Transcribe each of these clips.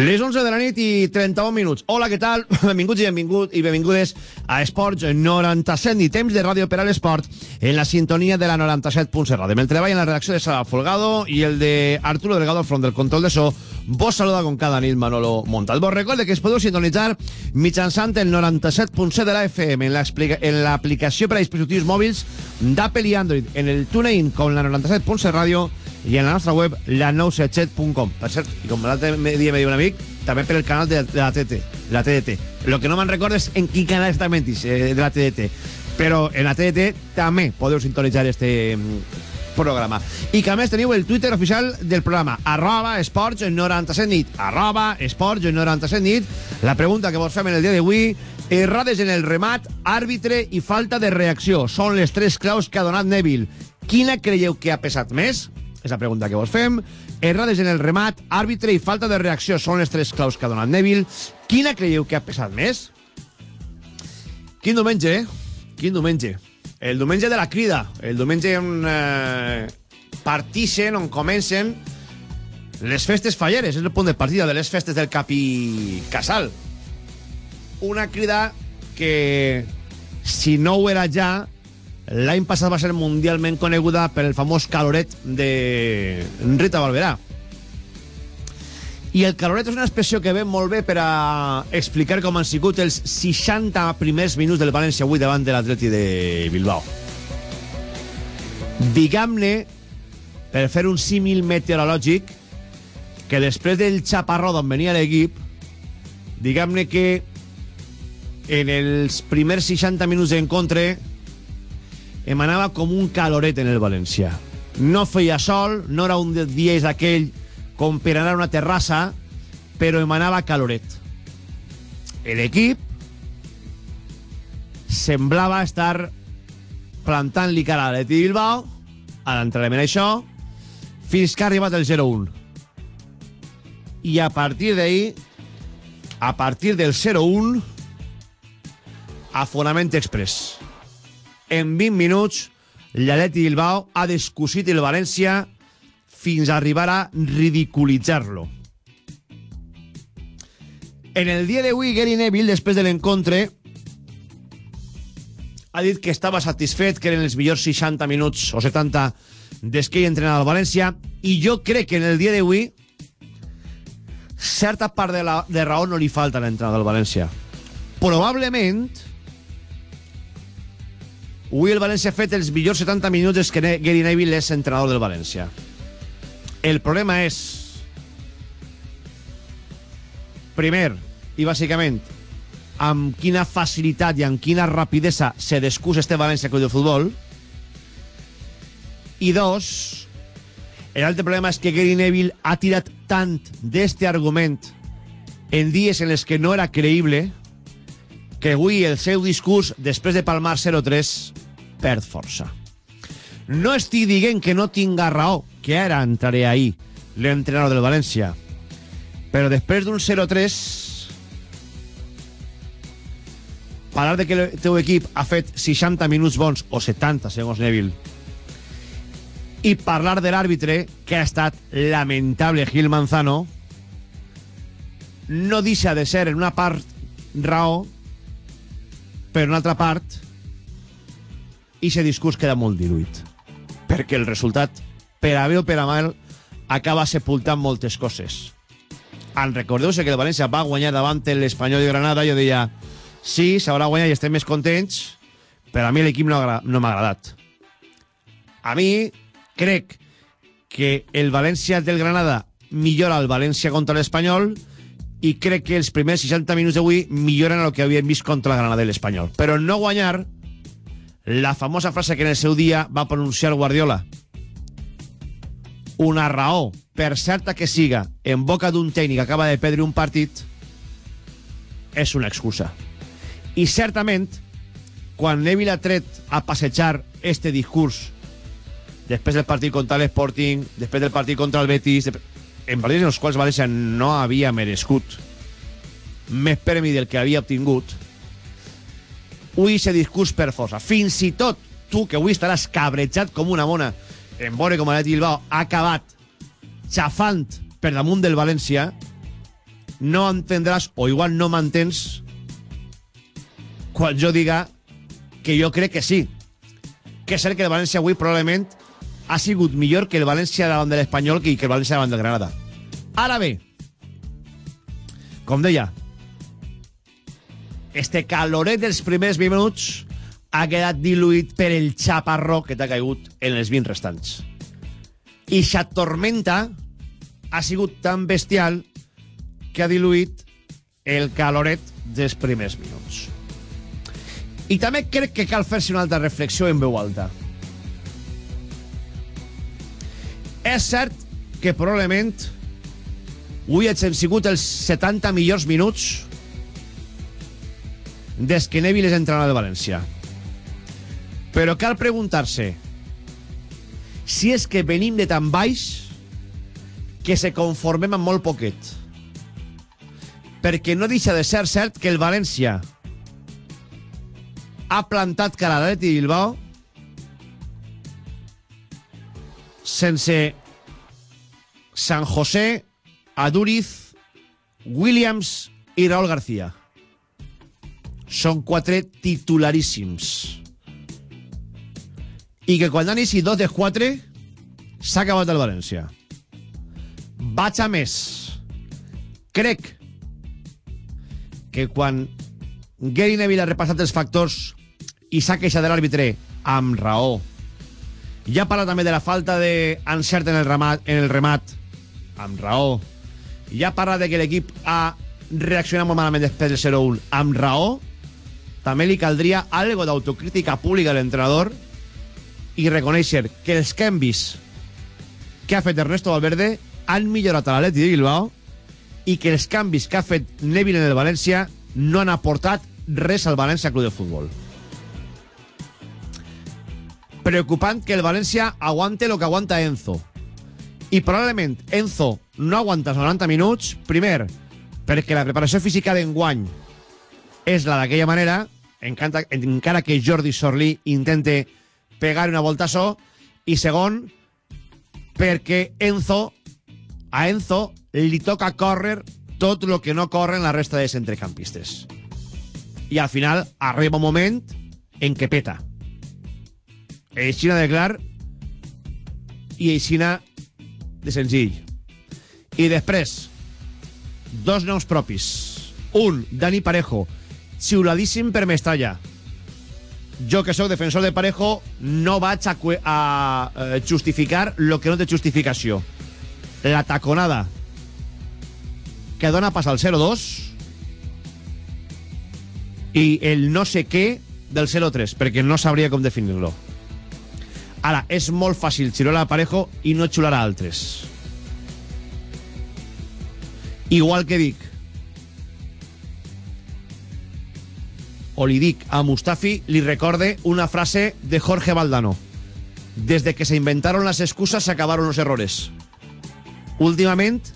Les 11 de la nit i 31 minuts. Hola, què tal? Benvinguts i benvingut i benvingudes a Esports 97 i temps de ràdio per a l'esport en la sintonia de la 97.7 ràdio. El treball en la redacció de Sara Folgado i el de Arturo Delgado al front del control de so. Vos saluda com cada nit Manolo Montal. Vos recorde que es podeu sintonitzar mitjançant el 97.7 de la FM en l'aplicació per a dispositius mòbils d'Apple i Android en el TuneIn com la 97.7 ràdio i en la nostra web, la 977.com. Per cert, i com l'altre dia me diu un amic, també per el canal de, de la TT, la TDT. Lo que no me'n recordo és en quin canal exactament eh, de la TDT. Però en la TDT també podeu sintonitzar este mm, programa. I que a més teniu el Twitter oficial del programa, arroba esports 97 nit, arroba esports 97 nit. La pregunta que vos fem en el dia d'avui, errades en el remat, àrbitre i falta de reacció. Són les tres claus que ha donat Neville. Quina creieu que ha pesat més? És la pregunta que vos fem. Errades en el remat, àrbitre i falta de reacció són les tres claus que ha donat Neville. Quina creieu que ha pesat més? Quin diumenge, eh? Quin diumenge. El diumenge de la crida. El diumenge on eh, partixen, on comencen les festes falleres. És el punt de partida de les festes del Capi Casal. Una crida que, si no ho era ja, l'any passat va ser mundialment coneguda per el famós caloret de Rita Barberà. I el caloret és una expressió que ve molt bé per a explicar com han sigut els 60 primers minuts del València avui davant de l'Atleti de Bilbao. Diguem-ne, per fer un símil meteorològic, que després del xaparró d'on venia l'equip, diguem-ne que en els primers 60 minuts d'encontre emanava com un caloret en el València. No feia sol, no era un dia d'aquell com per anar a una terrassa, però emanava caloret. L'equip semblava estar plantant-li cara a l'Eti Bilbao, a l'entrenament això, fins que ha arribat el 0-1. I a partir d'ahir, a partir del 0-1, afonament express en 20 minuts l'Atleti Bilbao ha descusit el València fins a arribar a ridiculitzar-lo. En el dia d'avui, Gary Neville, després de l'encontre, ha dit que estava satisfet, que eren els millors 60 minuts o 70 des que ell entrenava al València, i jo crec que en el dia d'avui certa part de, la, de raó no li falta a l'entrenador del València. Probablement Avui el València ha fet els millors 70 minuts des que Gary Neville és entrenador del València. El problema és... Primer, i bàsicament, amb quina facilitat i amb quina rapidesa se descús este València Club de Futbol. I dos, l'altre problema és que Gary Neville ha tirat tant d'este argument en dies en les que no era creïble que avui el seu discurs, després de palmar 0-3, perd força. No estic dient que no tinga raó, que ara entraré ahir, l'entrenador del València. Però després d'un 0-3, parlar de que el teu equip ha fet 60 minuts bons, o 70, segons Neville, i parlar de l'àrbitre, que ha estat lamentable Gil Manzano, no deixa de ser en una part raó, per una altra part, i aquest discurs queda molt diluït. Perquè el resultat, per a bé o per a mal, acaba sepultant moltes coses. En recordeu-se que el València va guanyar davant l'Espanyol de Granada, jo deia, sí, s'haurà guanyat i estem més contents, però a mi l'equip no, no m'ha agradat. A mi, crec que el València del Granada millora el València contra l'Espanyol i crec que els primers 60 minuts d'avui milloren el que havíem vist contra el Granada i l'Espanyol. Però no guanyar la famosa frase que en el seu dia va pronunciar Guardiola. Una raó, per certa que siga, en boca d'un tècnic que acaba de perdre un partit, és una excusa. I certament, quan Neville ha tret a passejar este discurs després del partit contra l'Sporting, després del partit contra el Betis, en partits en els quals València no havia merescut més premi del que havia obtingut, ui, ese discurs per força. Fins i tot tu, que avui estaràs cabrejat com una mona en veure com l'Atleti Bilbao ha acabat xafant per damunt del València, no entendràs, o igual no m'entens, quan jo diga que jo crec que sí. Que és cert que el València avui probablement ha sigut millor que el València davant de l'Espanyol que el València davant del Granada. Ara bé, com deia, este caloret dels primers minuts ha quedat diluït per el xaparró que t'ha caigut en els 20 restants. I sa tormenta ha sigut tan bestial que ha diluït el caloret dels primers minuts. I també crec que cal fer-se una altra reflexió en veu alta. És cert que probablement avui hem sigut els 70 millors minuts des que Neville és entrenador de València. Però cal preguntar-se si és que venim de tan baix que se conformem amb molt poquet. Perquè no deixa de ser cert que el València ha plantat cara a l'Atleti Bilbao sense San José, Aduriz, Williams i Raúl García. Són quatre titularíssims. I que quan han eixit dos de quatre s'ha acabat el València. Vaig a més. Crec que quan Gary Neville ha repassat els factors i s'ha queixat de l'àrbitre amb raó. Ja parla també de la falta d'encert en, en el remat amb raó. Ja parla de que l'equip ha reaccionat molt malament després del 0-1 amb raó. També li caldria algo d'autocrítica pública a l'entrenador i reconèixer que els canvis que ha fet Ernesto Valverde han millorat a l'Atleti de Bilbao i que els canvis que ha fet Neville en el València no han aportat res al València Club de Futbol preocupant que el València aguante lo que aguanta Enzo. I probablement Enzo no aguanta els 90 minuts, primer, perquè la preparació física d'enguany és la d'aquella manera, encara, encara que Jordi Sorlí intente pegar una volta so, i segon, perquè Enzo, a Enzo li toca córrer tot el que no corren la resta de centrecampistes. I al final arriba un moment en què peta. Eixina de clar i Eixina de senzill. I després, dos noms propis. Un, Dani Parejo, xiuladíssim per Mestalla. Jo, que sóc defensor de Parejo, no vaig a, a, a justificar lo que no té justificació. La taconada que dona pas al 0-2 i el no sé què del 0-3, perquè no sabria com definir-lo. Ara, és molt fàcil xiular a Parejo i no xiular a altres. Igual que dic, o li dic a Mustafi, li recorde una frase de Jorge Valdano. Desde que se inventaron las excusas se acabaron los errores. Últimament,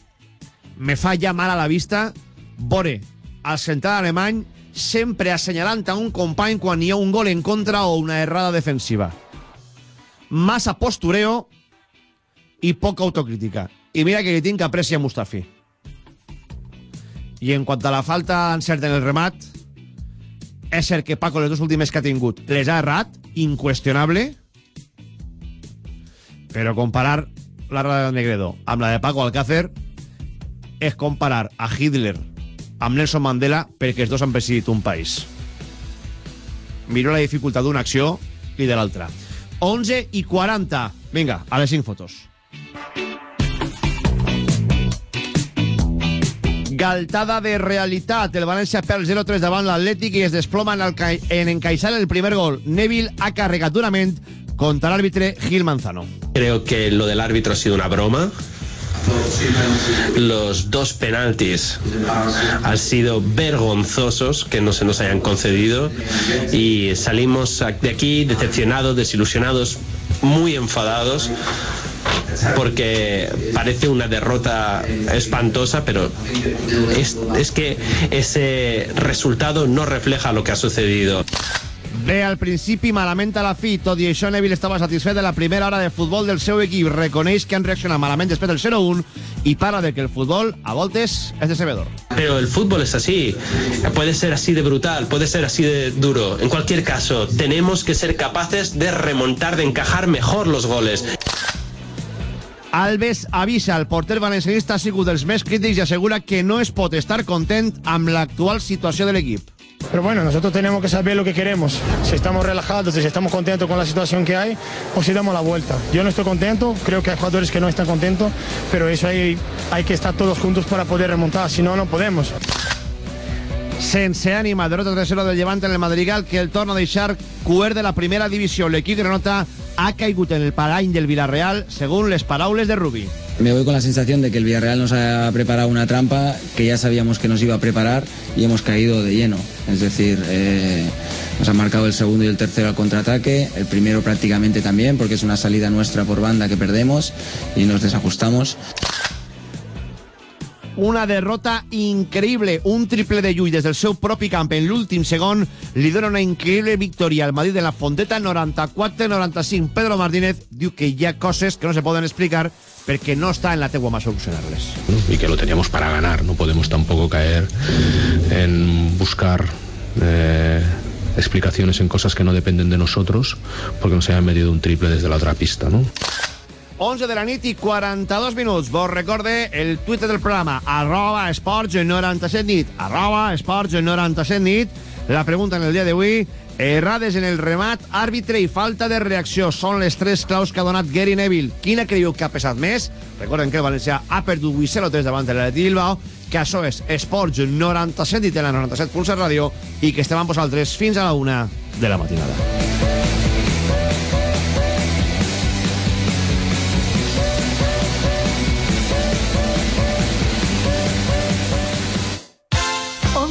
me fa ja mal a la vista vore al central alemany sempre assenyalant a un company quan hi ha un gol en contra o una errada defensiva massa postureo i poca autocrítica. I mira que li tinc que aprecia Mustafi. I en quant a la falta d'encert en el remat, és cert que Paco les dues últimes que ha tingut les ha errat, inqüestionable, però comparar la rada de Negredo amb la de Paco Alcácer és comparar a Hitler amb Nelson Mandela perquè els dos han presidit un país. Miro la dificultat d'una acció i de l'altra. 11 i 40. Vinga, a les 5 fotos. Galtada de realitat. El València perd 0-3 davant l'Atlètic i es desploma en, el en encaixar el primer gol. Neville ha carregat durament contra l'àrbitre Gil Manzano. Creo que lo del árbitro ha sido una broma. Los dos penaltis han sido vergonzosos que no se nos hayan concedido y salimos de aquí decepcionados, desilusionados, muy enfadados porque parece una derrota espantosa, pero es, es, que ese resultado no refleja lo que ha sucedido. Bé, al principi malament a la fi, tot i això Neville estava satisfet de la primera hora de futbol del seu equip. Reconeix que han reaccionat malament després del 0-1 y parla de que el fútbol a voltes es decebedor. Pero el fútbol es así, puede ser así de brutal, puede ser así de duro. En cualquier caso, tenemos que ser capaces de remontar, de encajar mejor los goles. Alves avisa, el porter valencianista sigut dels més crítics i assegura que no es pot estar content amb l'actual situació de l'equip. Pero bueno, nosotros tenemos que saber lo que queremos. Si estamos relajados, si estamos contentos con la situación que hay, o si damos la vuelta. Yo no estoy contento, creo que hay jugadores que no están contentos, pero eso hay, hay que estar todos juntos para poder remontar, si no, no podemos. Sense ànima, derrota 3-0 del Levante en el Madrigal, que el torna a deixar cuer de la primera divisió. L'equip granota ha caigut en el parany del Villarreal, según les paraules de Rubi. Me voy con la sensación de que el Villarreal nos ha preparado una trampa que ya sabíamos que nos iba a preparar y hemos caído de lleno. Es decir, eh, nos han marcado el segundo y el tercero al contraataque, el primero prácticamente también, porque es una salida nuestra por banda que perdemos y nos desajustamos. Una derrota increïble, un triple de Llull des del seu propi camp en l'últim segon li dona una increïble victòria al Madrid de la Fonteta 94-95. Pedro Martínez diu que hi ha coses que no se poden explicar porque no está en la tegua más solucionarles. Y que lo teníamos para ganar, no podemos tampoco caer en buscar eh, explicaciones en cosas que no dependen de nosotros porque nos hayan metido un triple desde la otra pista, ¿no? 11 de la nit i 42 minuts. Vos recorde el Twitter del programa, arroba esports 97 nit, arroba esports 97 nit. La pregunta en el dia d'avui, errades en el remat, àrbitre i falta de reacció són les tres claus que ha donat Gary Neville. Quina creieu que ha pesat més? Recorden que el València ha perdut 8-0-3 davant de l'Atleti Bilbao, que això és Esports 97 i de la 97.7 Ràdio i que estem amb vosaltres fins a la una de la matinada.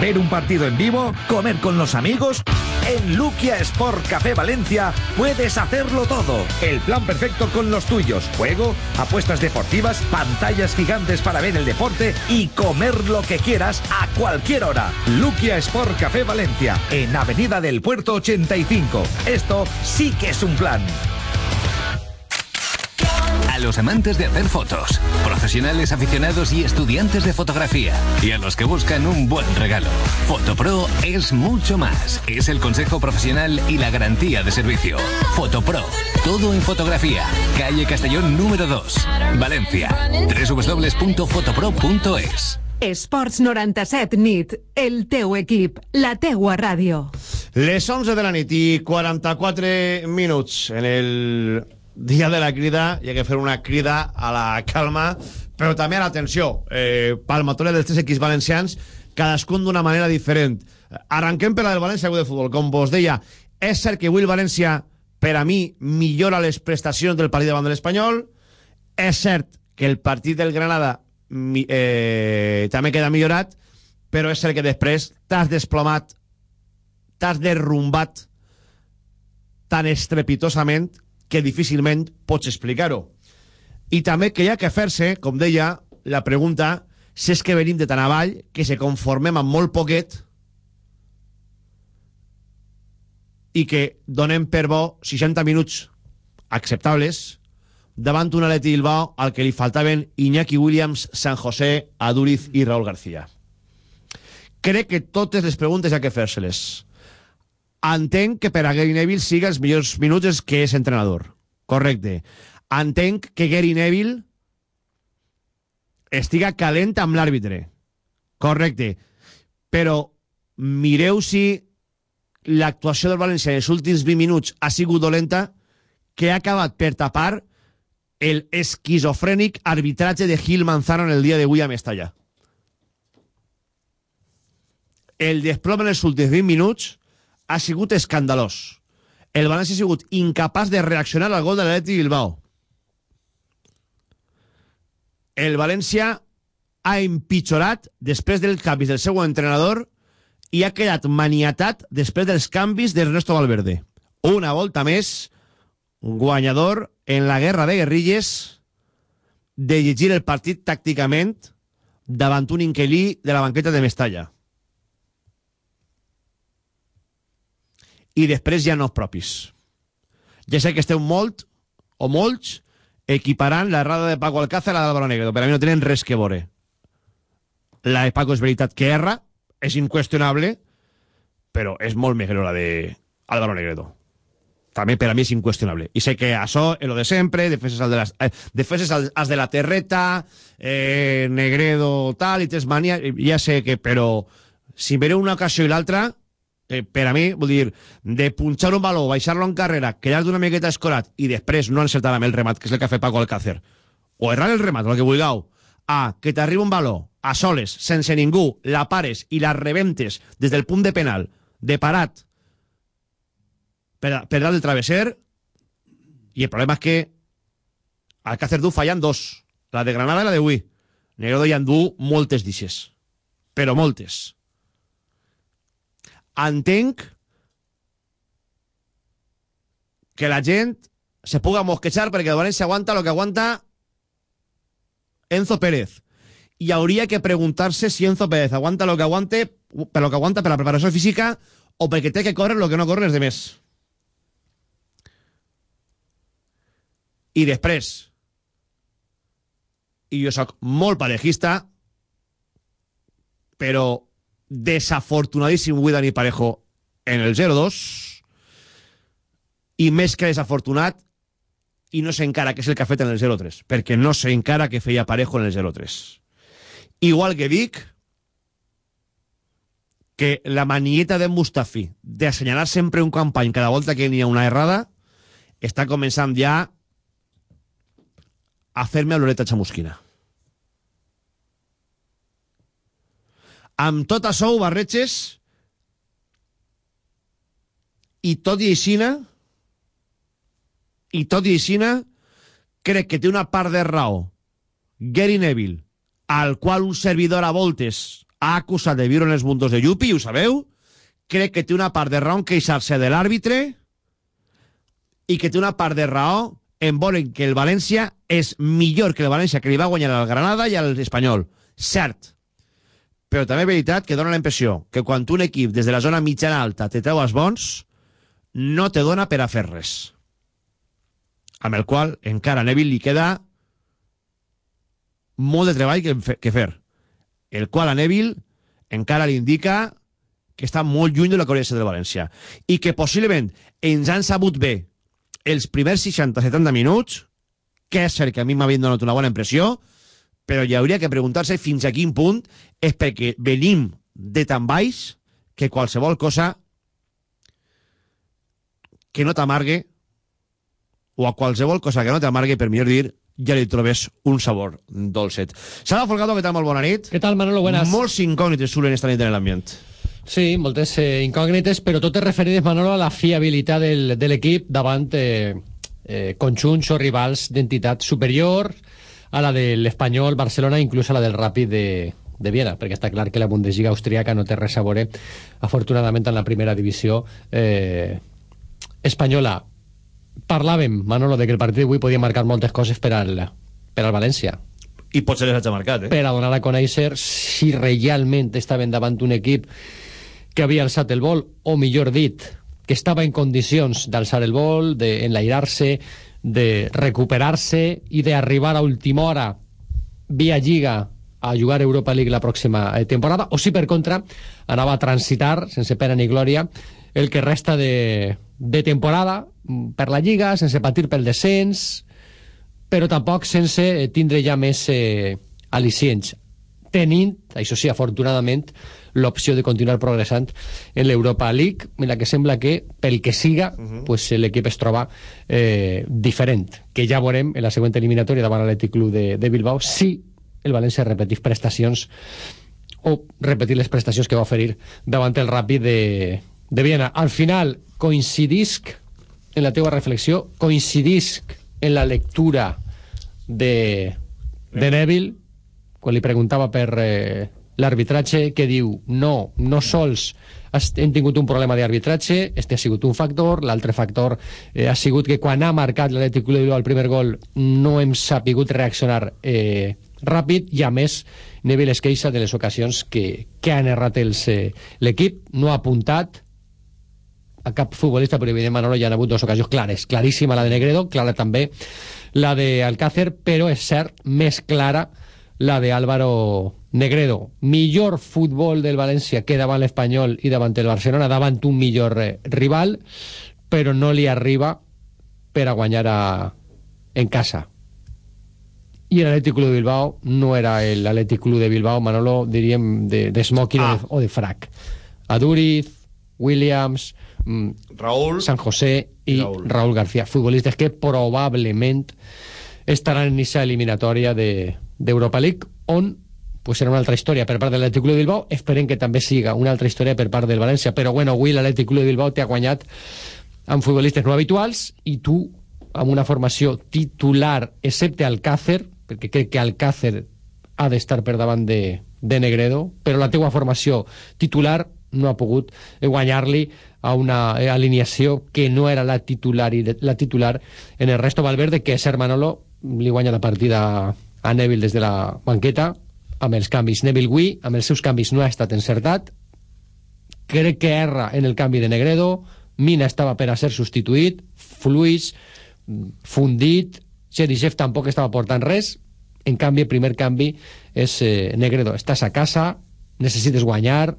Ver un partido en vivo, comer con los amigos. En Luquia Sport Café Valencia puedes hacerlo todo. El plan perfecto con los tuyos. Juego, apuestas deportivas, pantallas gigantes para ver el deporte y comer lo que quieras a cualquier hora. Luquia Sport Café Valencia, en Avenida del Puerto 85. Esto sí que es un plan. A los amantes de hacer fotos, profesionales aficionados y estudiantes de fotografía, y a los que buscan un buen regalo. Fotopro es mucho más. Es el consejo profesional y la garantía de servicio. Fotopro, todo en fotografía. Calle Castellón número 2, Valencia. www.fotopro.es. Esports 97 nit, el teu equip, la teua ràdio. Les 11 de la nit i 44 minuts en el dia de la crida hi ha que fer una crida a la calma però també a l'atenció. Eh, palmatoria dels tres equips valencians cadascun d'una manera diferent. Arranquem per la del València de Futbol. Com vos deia, és cert que avui el València per a mi millora les prestacions del partit davant de l'Espanyol. És cert que el partit del Granada eh, també queda millorat però és cert que després t'has desplomat t'has derrumbat tan estrepitosament que difícilment pots explicar-ho. I també que hi ha que fer-se, com deia, la pregunta si és que venim de tan avall que se conformem amb molt poquet i que donem per bo 60 minuts acceptables davant un Atleti Bilbao al que li faltaven Iñaki Williams, San José, Aduriz i Raúl García. Crec que totes les preguntes hi ha que fer-se-les. Entenc que per a Gary Neville siga els millors minuts que és entrenador. Correcte. Entenc que Gary Neville estiga calent amb l'àrbitre. Correcte. Però mireu si l'actuació del València en els últims 20 minuts ha sigut dolenta que ha acabat per tapar el esquizofrènic arbitratge de Gil Manzano en el dia d'avui a Mestalla. El desplom en els últims 20 minuts ha sigut escandalós. El València ha sigut incapaç de reaccionar al gol de l'Atleti Bilbao. El València ha empitjorat després del canvi del seu entrenador i ha quedat maniatat després dels canvis d'Ernesto Valverde. Una volta més, guanyador en la guerra de guerrilles de llegir el partit tàcticament davant un inquilí de la banqueta de Mestalla. I després ja no propis. Ja sé que esteu molt, o molts, equiparant la errada de Paco Alcácer a la d'Álvaro Negredo, però a mi no tenen res que veure. La de Paco és veritat que erra, és inqüestionable, però és molt millor la de Álvaro Negredo. També per a mi és inqüestionable. I sé que això és lo de sempre, defenses al de, las, eh, defenses al, als de la terreta, eh, Negredo tal, i tens mania, ja sé que, però si vereu una ocasió i l'altra, eh, per a mi, vull dir, de punxar un baló, baixar-lo en carrera, quedar d'una miqueta escorat i després no encertar amb el remat, que és el que ha fet Paco Alcácer, o errar el remat, el que vulgueu, a que t'arriba un baló a soles, sense ningú, la pares i la rebentes des del punt de penal, de parat, per, per dalt del travesser, i el problema és que Alcácer du fallant dos, la de Granada i la de Hui. Negredo ja en du moltes d'ixes, però moltes. Entenc que la gent se puga mosquejar perquè el València aguanta el que aguanta Enzo Pérez. Y hauria que preguntar-se si Enzo Pérez aguanta lo que aguante, per lo que aguanta per la preparació física o perquè té que córrer lo que no corren els demés. I després, i jo sóc molt parejista, però desafortunadíssim avui Dani Parejo en el 0-2 i més que desafortunat i no sé encara què és el que ha fet en el 0-3 perquè no sé encara què feia Parejo en el 0-3 igual que dic que la manieta de Mustafi de assenyalar sempre un campany cada volta que n'hi ha una errada està començant ja a fer-me a l'oreta xamusquina amb tot això ho barretges i tot i aixina i tot i aixina crec que té una part de raó Gary Neville al qual un servidor a voltes ha acusat de viure en els mundos de Yupi, ho sabeu? Crec que té una part de raó en queixar-se de l'àrbitre i que té una part de raó en volen que el València és millor que el València que li va guanyar al Granada i al Espanyol. Cert, però també és veritat que dona la impressió que quan un equip des de la zona mitjana alta te treu els bons, no te dona per a fer res. Amb el qual encara a Neville li queda molt de treball que, que fer. El qual a Neville encara li indica que està molt lluny de la coherència del València i que possiblement ens han sabut bé els primers 60-70 minuts, que és cert que a mi m'ha donat una bona impressió, però hi hauria que preguntar-se fins a quin punt és perquè venim de tan baix que qualsevol cosa que no t'amargue o a qualsevol cosa que no t'amargue, per millor dir, ja li trobes un sabor dolcet. Sala Folgado, què tal? Molt bona nit. Què tal, Manolo? Buenas. Molts incògnites sulen esta nit en l'ambient. Sí, moltes eh, incògnites, però totes referides, Manolo, a la fiabilitat del, de l'equip davant eh, eh, conjunts o rivals d'entitat superior a la de l'Espanyol, Barcelona, inclús a la del Ràpid de, de Viena, perquè està clar que la Bundesliga austríaca no té res a veure, afortunadament, en la primera divisió eh, espanyola. Parlàvem, Manolo, de que el partit d'avui podia marcar moltes coses per al, per al València. I potser les ha marcat, eh? Per a donar a conèixer si realment estaven davant un equip que havia alçat el vol, o millor dit, que estava en condicions d'alçar el vol, d'enlairar-se, de recuperar-se i d'arribar a última hora via Lliga a jugar Europa League la pròxima eh, temporada, o si per contra anava a transitar, sense pena ni glòria, el que resta de, de temporada mm, per la Lliga, sense patir pel descens, però tampoc sense eh, tindre ja més eh, al·licients, tenint, això sí, afortunadament, l'opció de continuar progressant en l'Europa League, en la que sembla que, pel que siga, uh -huh. pues, l'equip es troba eh, diferent, que ja veurem en la següent eliminatòria davant l'Atlètic Club de, de Bilbao, si el València repeteix prestacions o repetir les prestacions que va oferir davant el Ràpid de, de Viena. Al final, coincidisc en la teua reflexió, coincidisc en la lectura de, de Neville, quan li preguntava per eh, l'arbitratge, que diu? No, no sols hem tingut un problema d'arbitratge, este ha sigut un factor, l'altre factor eh, ha sigut que quan ha marcat l'Atlètic Club el primer gol no hem sapigut reaccionar eh, ràpid i a més Neville es queixa de les ocasions que, que han errat eh, l'equip, no ha apuntat a cap futbolista, però evidentment Manolo hi ha hagut dues ocasions clares, claríssima la de Negredo, clara també la de Alcácer, però és cert, més clara la de Álvaro Negredo. Millor futbol del València que davant l'Espanyol i davant el Barcelona, davant un millor eh, rival, però no li arriba per a guanyar a, en casa i l'Atlètic Club de Bilbao no era l'Atlètic Club de Bilbao, Manolo, diríem, de, de smoking ah. o, de, o de frac. Aduriz, Williams, mm, Raúl, San José i Raúl. Raúl García, futbolistes que probablement estaran en aquesta eliminatòria d'Europa de, League, on pues serà una altra història per part de l'Atlètic Club de Bilbao, esperem que també siga una altra història per part del València, però bueno, avui l'Atlètic Club de Bilbao t'ha guanyat amb futbolistes no habituals i tu amb una formació titular, excepte Alcácer, perquè crec que Alcácer ha d'estar per davant de, de Negredo, però la teua formació titular no ha pogut guanyar-li a una alineació que no era la titular i la titular en el resto Valverde, que és Manolo, li guanya la partida a Neville des de la banqueta, amb els canvis. Neville Gui, amb els seus canvis, no ha estat encertat. Crec que erra en el canvi de Negredo. Mina estava per a ser substituït. Fluix, fundit, Cherisev tampoc estava portant res, en canvi, el primer canvi és eh, Negredo. Estàs a casa, necessites guanyar,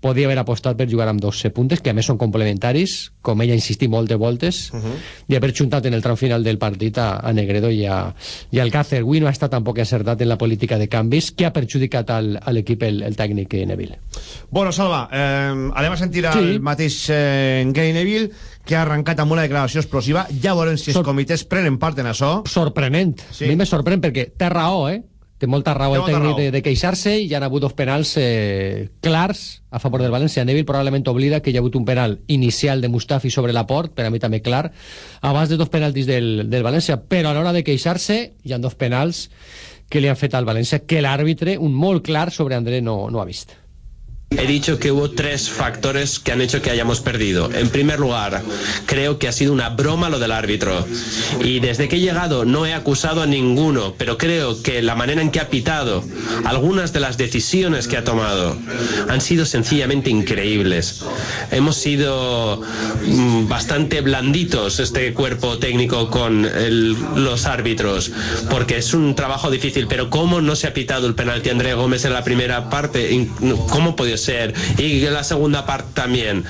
podia haver apostat per jugar amb 12 puntes, que a més són complementaris, com ella insistí molt de voltes, uh -huh. i haver juntat en el tram final del partit a, a Negredo i, a, i al Cácer. Avui no ha estat tampoc encertat en la política de canvis, que ha perjudicat al, a l'equip el, el tècnic Neville. Bueno, Salva, eh, anem a sentir sí. el mateix eh, Gary Neville, que ha arrencat amb una declaració explosiva. Ja veurem si els Sor comitès prenen part en això. Sorprenent. Sí. A mi me sorprèn perquè té raó, eh? Té molta raó té el tècnic raó. de, de queixar-se i hi ha hagut dos penals eh, clars a favor del València. Neville probablement oblida que hi ha hagut un penal inicial de Mustafi sobre la port, per a mi també clar, abans de dos penaltis del, del València, però a l'hora de queixar-se hi han dos penals que li han fet al València que l'àrbitre, un molt clar sobre André, no, no ha vist. He dicho que hubo tres factores que han hecho que hayamos perdido. En primer lugar, creo que ha sido una broma lo del árbitro. Y desde que he llegado no he acusado a ninguno, pero creo que la manera en que ha pitado, algunas de las decisiones que ha tomado, han sido sencillamente increíbles. Hemos sido mm, bastante blanditos este cuerpo técnico con los árbitros, porque es un trabajo difícil, pero ¿cómo no se ha pitado el penalti André Gómez en la primera parte? ¿Cómo podía ser? Y la segunda parte también.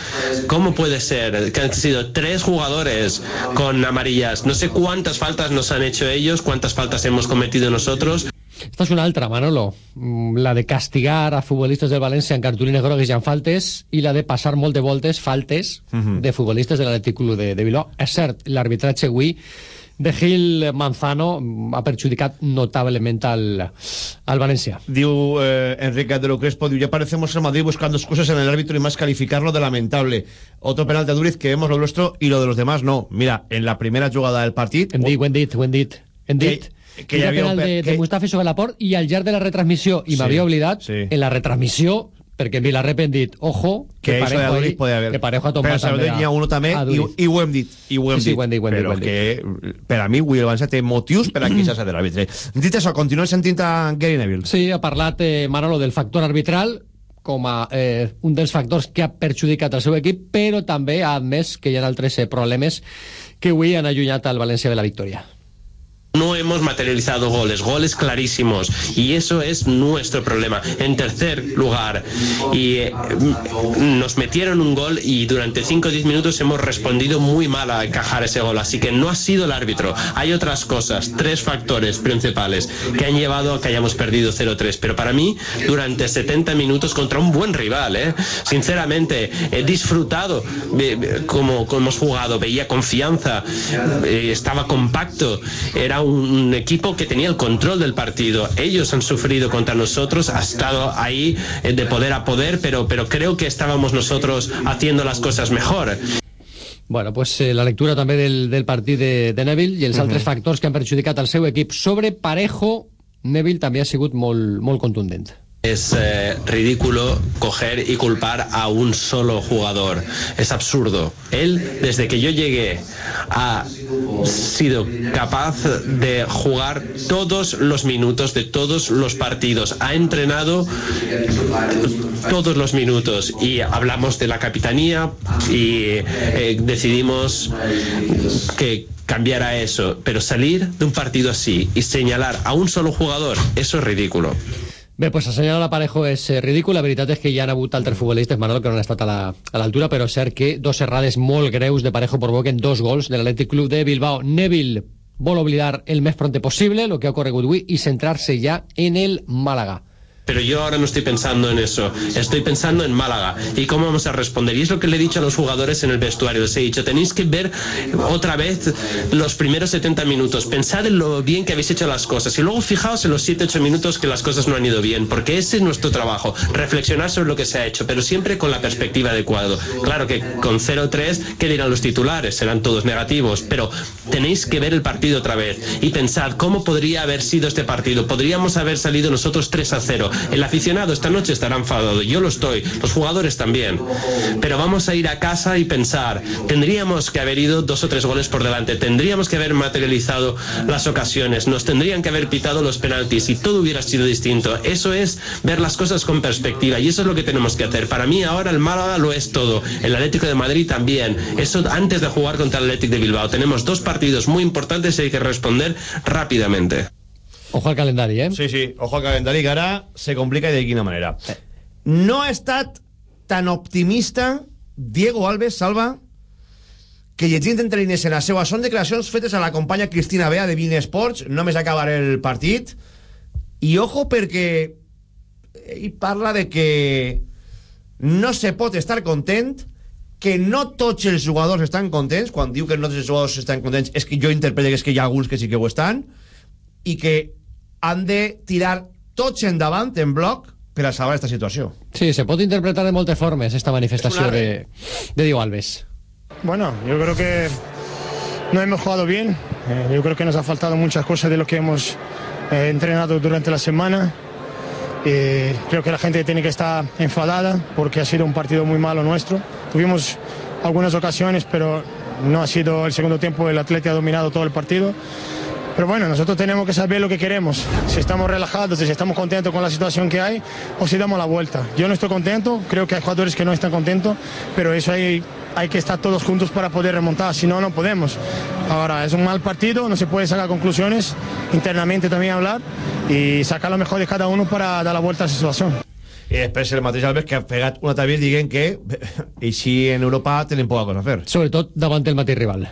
¿Cómo puede ser que han sido tres jugadores con amarillas? No sé cuántas faltas nos han hecho ellos, cuántas faltas hemos cometido nosotros. Esta és una altra, Manolo. Mm, la de castigar a futbolistes del València en cartolines grogues i en faltes i la de passar molt de voltes faltes uh -huh. de futbolistes de l'Atlètic Club de, de Bilbao. És cert, l'arbitratge avui de Gil Manzano ha perjudicat notablement al, al Valencia. Diu eh, Enrique de lo Crespo, diu, ya parecemos en Madrid buscando excusas en el árbitro y más calificarlo de lamentable. Otro penal de Duriz que vemos lo nuestro y lo de los demás no. Mira, en la primera jugada del dit, ho hem dit. Hem dit que, que hi havia penal de, que... de Mustafi sobre la port i al llarg de la retransmissió, i sí, m'havia oblidat, sí. en la retransmissió perquè en Vilarrep hem dit, ojo, que, que Parejo, ahí, haver. que Parejo ha tomat també hi ha uno també i, i ho hem dit, i ho hem sí, sí, dit, ho hem dit, ho hem però dit, que per a mi Will Vanessa té motius per a queixar-se de l'àrbitre. Dit això, continuem sentint a Gary Neville. Sí, ha parlat eh, Manolo del factor arbitral com a eh, un dels factors que ha perjudicat el seu equip, però també ha admès que hi ha altres eh, problemes que avui han allunyat al València de la victòria. No hemos materializado goles, goles clarísimos. Y eso es nuestro problema. En tercer lugar, eh, nos metieron un gol y durante 5 o 10 minutos hemos respondido muy mal a encajar ese gol. Así que no ha sido el árbitro. Hay otras cosas, tres factores principales que han llevado a que hayamos perdido 0-3. Pero para mí, durante 70 minutos contra un buen rival, ¿eh? sinceramente, he disfrutado de, como, como hemos jugado. Veía confianza, eh, estaba compacto. Era equipo que tenía el control del partido. Ellos han sufrido contra nosotros, ha estado ahí eh, de poder a poder, pero, pero creo que estábamos nosotros haciendo las cosas mejor. Bueno, pues eh, la lectura també del, del partit de, de Neville i els uh -huh. altres factors que han perjudicat al seu equip. Sobre Parejo, Neville també ha sigut molt, molt contundent. Es eh, ridículo coger y culpar a un solo jugador. Es absurdo. Él, desde que yo llegué, ha sido capaz de jugar todos los minutos de todos los partidos. Ha entrenado todos los minutos y hablamos de la capitanía y eh, decidimos que cambiara eso. Pero salir de un partido así y señalar a un solo jugador, eso es ridículo. Bé, pues assenyalar la Parejo és eh, ridícul. La veritat és que hi ha hagut altres futbolistes, Manolo, que no han estat a l'altura, la, però és cert que dos errades molt greus de Parejo provoquen dos gols de l'Atlètic Club de Bilbao. Neville vol oblidar el més pronte possible el que ha ocorregut avui i centrar-se ja en el Màlaga. Pero yo ahora no estoy pensando en eso, estoy pensando en Málaga y cómo vamos a responder. Y es lo que le he dicho a los jugadores en el vestuario, les he dicho, tenéis que ver otra vez los primeros 70 minutos, pensad en lo bien que habéis hecho las cosas y luego fijaos en los 7-8 minutos que las cosas no han ido bien, porque ese es nuestro trabajo, reflexionar sobre lo que se ha hecho, pero siempre con la perspectiva adecuada. Claro que con 0-3, ¿qué dirán los titulares? Serán todos negativos, pero tenéis que ver el partido otra vez y pensad cómo podría haber sido este partido. Podríamos haber salido nosotros 3 a 0 El aficionado esta noche estará enfadado, yo lo estoy, los jugadores también. Pero vamos a ir a casa y pensar, tendríamos que haber ido dos o tres goles por delante, tendríamos que haber materializado las ocasiones, nos tendrían que haber pitado los penaltis y todo hubiera sido distinto. Eso es ver las cosas con perspectiva y eso es lo que tenemos que hacer. Para mí ahora el Málaga lo es todo, el Atlético de Madrid también. Eso antes de jugar contra el Atlético de Bilbao. Tenemos dos partidos muy importantes y hay que responder rápidamente. Ojo al calendari, eh? Sí, sí, ojo al calendari, que ara se complica i de quina manera. No ha estat tan optimista Diego Alves, Salva, que llegint entre línies en la seva són declaracions fetes a la companya Cristina Bea de Bean Sports, només acabar el partit, i ojo perquè ell parla de que no se pot estar content que no tots els jugadors estan contents. Quan diu que no tots els jugadors estan contents és que jo interpreto que és que hi ha alguns que sí que ho estan. I que han de tirar tots endavant en bloc per a salvar aquesta situació. Sí, se pot interpretar de moltes formes esta manifestació de, de Diego Alves. Bueno, yo creo que no hemos jugado bien. Eh, yo creo que nos ha faltado muchas cosas de lo que hemos eh, entrenado durante la semana. Eh, creo que la gente tiene que estar enfadada porque ha sido un partido muy malo nuestro. Tuvimos algunas ocasiones, pero no ha sido el segundo tiempo. El Atleti ha dominado todo el partido. Pero bueno, nosotros tenemos que saber lo que queremos. Si estamos relajados, si estamos contentos con la situación que hay o si damos la vuelta. Yo no estoy contento, creo que hay jugadores que no están contentos, pero eso hay, hay que estar todos juntos para poder remontar, si no, no podemos. Ahora, es un mal partido, no se puede sacar conclusiones, internamente también hablar y sacar lo mejor de cada uno para dar la vuelta a esa situación. I després el mateix Alves que ha pegat vez dient que així en Europa tenen poca cosa a fer. Sobretot davant el mateix rival.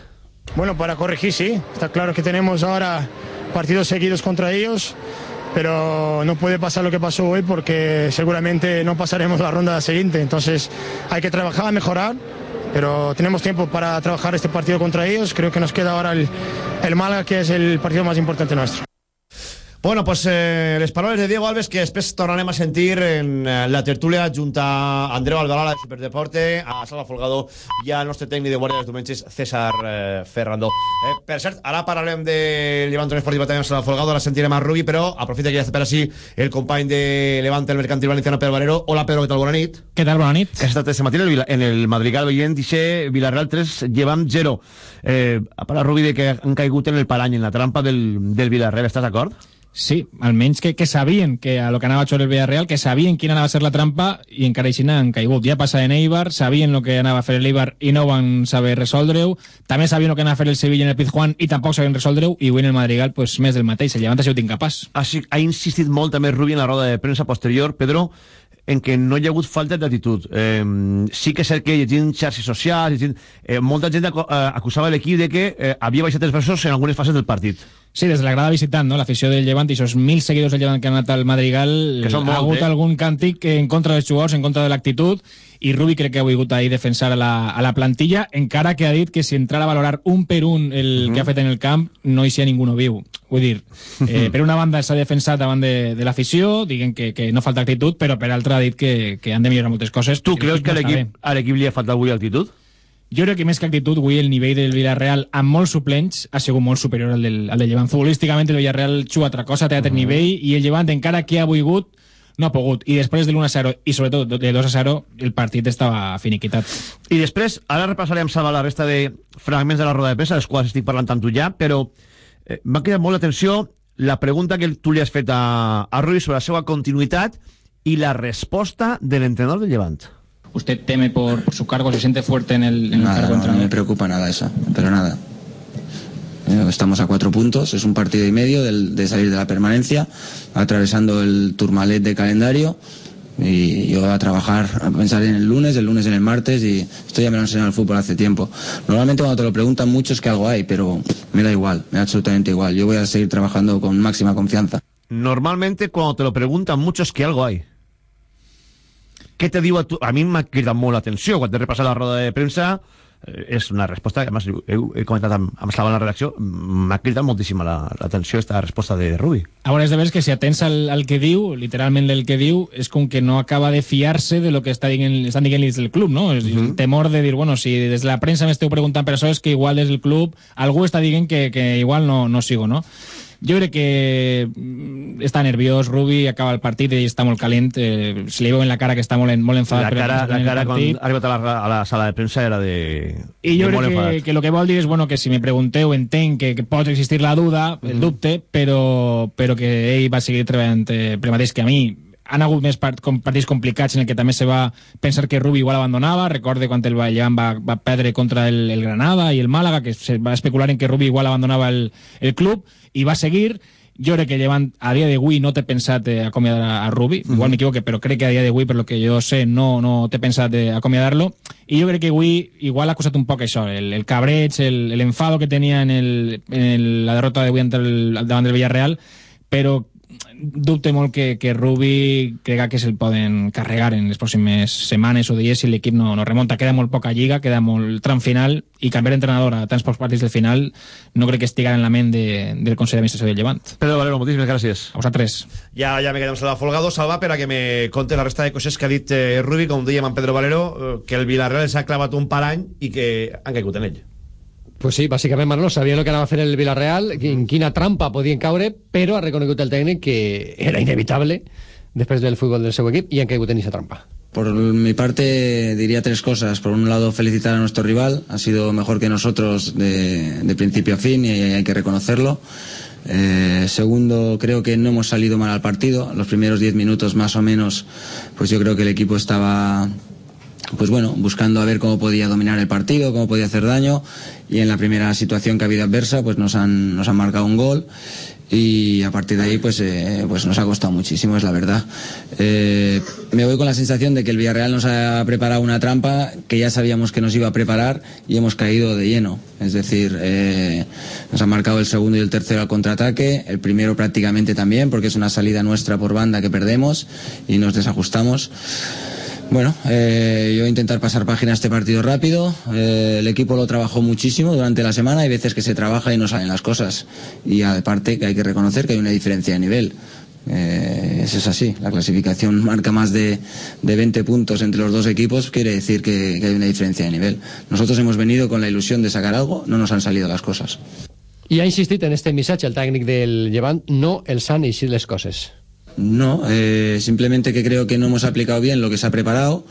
Bueno, para corregir, sí. Está claro que tenemos ahora partidos seguidos contra ellos, pero no puede pasar lo que pasó hoy porque seguramente no pasaremos la ronda siguiente. Entonces hay que trabajar, mejorar, pero tenemos tiempo para trabajar este partido contra ellos. Creo que nos queda ahora el, el Málaga, que es el partido más importante nuestro. Bueno, pues eh, les paraules de Diego Alves que després tornarem a sentir en eh, la tertúlia junta a Andreu Albalala de Superdeporte, a Salva Folgado i al nostre tècnic de guàrdia dels diumenges, César eh, Ferrandó. Eh, per cert, ara parlarem de Levante Esportiva també amb Salva Folgado, ara sentirem a Rubi, però aprofita que ja està per així el company de Levante, el mercantil valenciano, Pedro Valero. Hola, Pedro, què tal? Bona nit. Què tal? Bona nit. Que has estat este matí en el, Madrigal veient, dice Villarreal 3, llevam 0. Eh, a parar Rubi de que han caigut en el parany, en la trampa del, del Villarreal, estàs d'acord? Sí, almenys que, que sabien que a lo que anava a jugar el Villarreal, que sabien quina anava a ser la trampa i encara així han caigut. Ja passa en Eibar, sabien el que anava a fer l'Eibar i no van saber resoldre-ho. També sabien el que anava a fer el Sevilla en el Pizjuán i tampoc sabien resoldre-ho. I avui en el Madrigal, pues, més del mateix. El Llevant ha sigut incapaç. Així, ha insistit molt també Rubi en la roda de premsa posterior, Pedro, en que no hi ha hagut falta d'actitud. Eh, sí que és cert que llegint xarxes socials, llegint, eh, molta gent acu eh, acusava l'equip de que eh, havia baixat els braços en algunes fases del partit. Sí, des de la grada visitant, no? l'afició del Llevant i aquests mil seguidors del Llevant que han anat al Madrigal Que ha molt, hagut eh? algun càntic en contra dels jugadors, en contra de l'actitud i Rubi crec que ha volgut ahir defensar a la, a la plantilla, encara que ha dit que si entrara a valorar un per un el que ha fet en el camp, no hi sia ningú viu. Vull dir, eh, per una banda s'ha defensat davant de, de l'afició, diguen que, que no falta actitud, però per altra ha dit que, que han de millorar moltes coses. Tu creus que a l'equip li ha faltat avui actitud? Jo crec que més que actitud, avui el nivell del Villarreal amb molts suplents ha sigut molt superior al del, al del Llevant. Futbolísticament el Villarreal juga altra cosa, té altre nivell i el Llevant encara que ha volgut no ha pogut. I després de l'1 a 0 i sobretot de 2 a 0 el partit estava finiquitat. I després, ara repassarem, Salva, la resta de fragments de la roda de premsa, dels quals estic parlant amb tu ja, però eh, m'ha cridat molt l'atenció la pregunta que tu li has fet a, a Rui sobre la seva continuïtat i la resposta de l'entrenador del Llevant. ¿Usted teme por, por su cargo? ¿Se siente fuerte en el, en el Nada, cargo no, no entrenador? me preocupa nada eso, pero nada. Eh, Estamos a cuatro puntos, es un partido y medio del- de salir de la permanencia, atravesando el turmalet de calendario y yo a trabajar, a pensar en el lunes, el lunes en el martes y esto ya me lo ha enseñado el fútbol hace tiempo. Normalmente cuando te lo preguntan mucho es que algo hay, pero me da igual, me da absolutamente igual. Yo voy a seguir trabajando con máxima confianza. Normalmente, cuando te lo preguntan mucho, es que algo hay. Què te diu a tu? A mi m'ha cridat molt l'atenció. Quan he repassat la roda de premsa, eh, és una resposta, que además he, he comentat amb, amb Salva en la redacció, m'ha cridat moltíssima la- l'atenció esta resposta de Rubi. Ahora és de veres que si atens al, al que diu, literalment el que diu, és com que no acaba de fiar-se de lo que està dient, estan dient des del club, no? És el temor de dir, bueno, si des de la premsa m'esteu preguntant per això, és que igual des del club algú està dient que, que igual no, no sigo, no? Jo crec que mm, està nerviós Rubi, acaba el partit i està molt calent, eh, se li veu en la cara que està molt, en, molt enfadat La cara, la cara quan ha arribat a la, a la sala de premsa era de... I jo de crec que, que el que vol dir és bueno, que si me pregunteu entenc que, que pot existir la duda, el dubte, però, però que ell va seguir treballant eh, per mateix que a mi. Han hagut més part, com, partits complicats en el que també se va pensar que Rubi igual abandonava. Recorde quan el Llevant va, va perdre contra el, el Granada i el Màlaga que se va especular en que Rubi igual abandonava el, el club i va seguir. Jo crec que Llevant a dia d'avui no té pensat eh, acomiadar a, a Rubi, igual m'equivoque, però crec que a dia d'avui, per lo que jo sé, no, no té pensat eh, acomiadar-lo, i jo crec que avui igual ha costat un poc això, el, el cabreig, el, el enfado que tenia en, el, en el, la derrota d'avui davant del Villarreal, però dubte molt que, que Rubi crega que se'l poden carregar en les pròximes setmanes o dies si l'equip no, no remunta. Queda molt poca lliga, queda molt tram final i canviar d'entrenador a tants pocs partits del final no crec que estiga en la ment de, del Consell d'Administració del Llevant. Pedro Valero, moltíssimes gràcies. A vosaltres. Ja, ja me quedem Salva Folgado. Salva, per a que me conte la resta de coses que ha dit eh, Rubi, com dèiem amb Pedro Valero, eh, que el Villarreal s'ha clavat un parany i que han caigut en ell. Pues sí, bàsicament Manolo sabia el que anava fer el Villarreal, en quina trampa podien caure, però ha reconegut el tècnic que era inevitable després del futbol del seu equip i han caigut en aquesta trampa. Por mi parte diría tres cosas. Por un lado, felicitar a nuestro rival. Ha sido mejor que nosotros de, principio a fin y hay que reconocerlo. Eh, segundo, creo que no hemos salido mal al partido. Los primeros diez minutos más o menos, pues yo creo que el equipo estaba pues bueno, buscando a ver cómo podía dominar el partido, cómo podía hacer daño y en la primera situación que ha habido adversa pues nos han, nos han marcado un gol y a partir de ahí pues, eh, pues nos ha costado muchísimo, es la verdad. Eh, me voy con la sensación de que el Villarreal nos ha preparado una trampa que ya sabíamos que nos iba a preparar y hemos caído de lleno. Es decir, eh, nos han marcado el segundo y el tercero al contraataque, el primero prácticamente también porque es una salida nuestra por banda que perdemos y nos desajustamos. Bueno, eh, yo voy a intentar pasar página a este partido rápido. Eh, el equipo lo trabajó muchísimo durante la semana. Hay veces que se trabaja y no salen las cosas. Y aparte que hay que reconocer que hay una diferencia de nivel. Eh, eso es así. La clasificación marca más de, de 20 puntos entre los dos equipos. Quiere decir que, hay una diferencia de nivel. Nosotros hemos venido con la ilusión de sacar algo. No nos han salido las cosas. I ha insistit en este missatge el tècnic del Llevant, no els han eixit les coses. No, eh, simplemente que creo que no hemos aplicado bien lo que se ha preparado,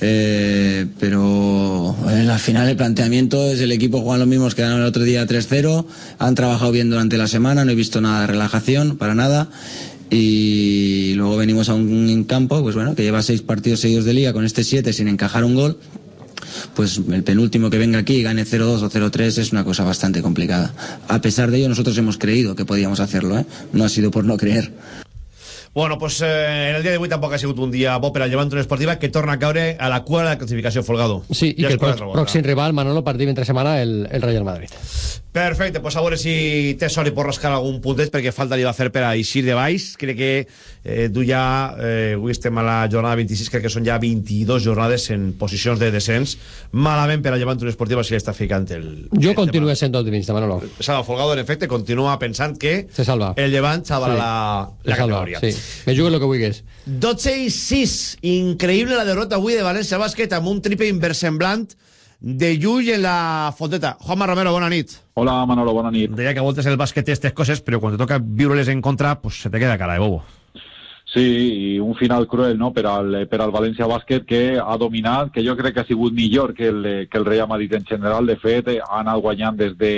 eh, pero eh, al final el planteamiento es el equipo juegan los mismos que ganaron el otro día 3-0, han trabajado bien durante la semana, no he visto nada de relajación, para nada, y luego venimos a un campo, pues bueno, que lleva seis partidos seguidos de liga con este siete sin encajar un gol, pues el penúltimo que venga aquí y gane 0-2 o 0-3 es una cosa bastante complicada. A pesar de ello, nosotros hemos creído que podíamos hacerlo, ¿eh? no ha sido por no creer. Bueno, pues eh, en el dia d'avui tampoc ha sigut un dia bo per al Llevant Unió Esportiva que torna a caure a la cua de la classificació Folgado. Sí, i Ja que el prò pròxim rival, Manolo, partim entre setmana el, el Real Madrid. Perfecte, pues a veure si té sort i pot rascar algun puntet perquè falta li va fer per a eixir de baix. Crec que eh, du ja, eh, avui estem a la jornada 26, crec que són ja 22 jornades en posicions de descens. Malament per a Llevant Unió Esportiva si li està ficant el... Jo continuo sent optimista, Manolo. Salva Folgado, en efecte, continua pensant que Se salva. el Llevant salvarà Sí. la, la salva, categoria. sí. Me jugo lo que vulguis. 12 i 6. Increïble la derrota avui de València Bàsquet amb un triple inversemblant de Llull en la Fonteta. Juanma Romero, bona nit. Hola, Manolo, bona nit. Deia que a voltes el bàsquet té aquestes coses, però quan te toca viure-les en contra, pues se te queda cara de bobo. Sí, i un final cruel no? per, al, per al València Bàsquet que ha dominat, que jo crec que ha sigut millor que el, que el Real Madrid en general. De fet, ha anat guanyant des de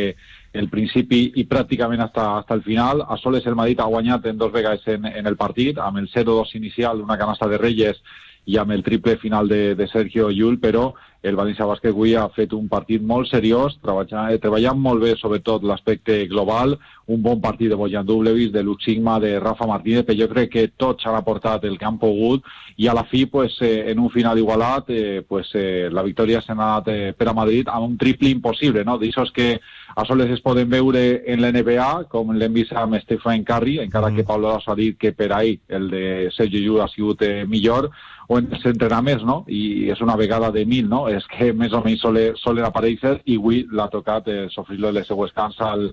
el principi i pràcticament hasta, hasta el final. A soles el Madrid ha guanyat en dos vegades en, en el partit, amb el 0-2 inicial, una canasta de Reyes i amb el triple final de, de Sergio Llull, però el València Bàsquet avui ha fet un partit molt seriós, treballant, treballant molt bé sobretot l'aspecte global, un bon partit de Bojan Dublevis, de Luke Sigma, de Rafa Martínez, però jo crec que tots han aportat el que han pogut i a la fi, pues, eh, en un final igualat, eh, pues, eh, la victòria s'ha anat eh, per a Madrid amb un triple impossible, no? d'aixòs que a soles es poden veure en la NBA, com l'hem vist amb Stephen Curry, encara que Pablo Lasso ha dit que per ahir el de Sergio Llull ha sigut eh, millor, o en els entrenaments, no? I és una vegada de mil, no? És que més o menys sole, solen aparèixer i avui l'ha tocat eh, sofrir-lo les seues cants al,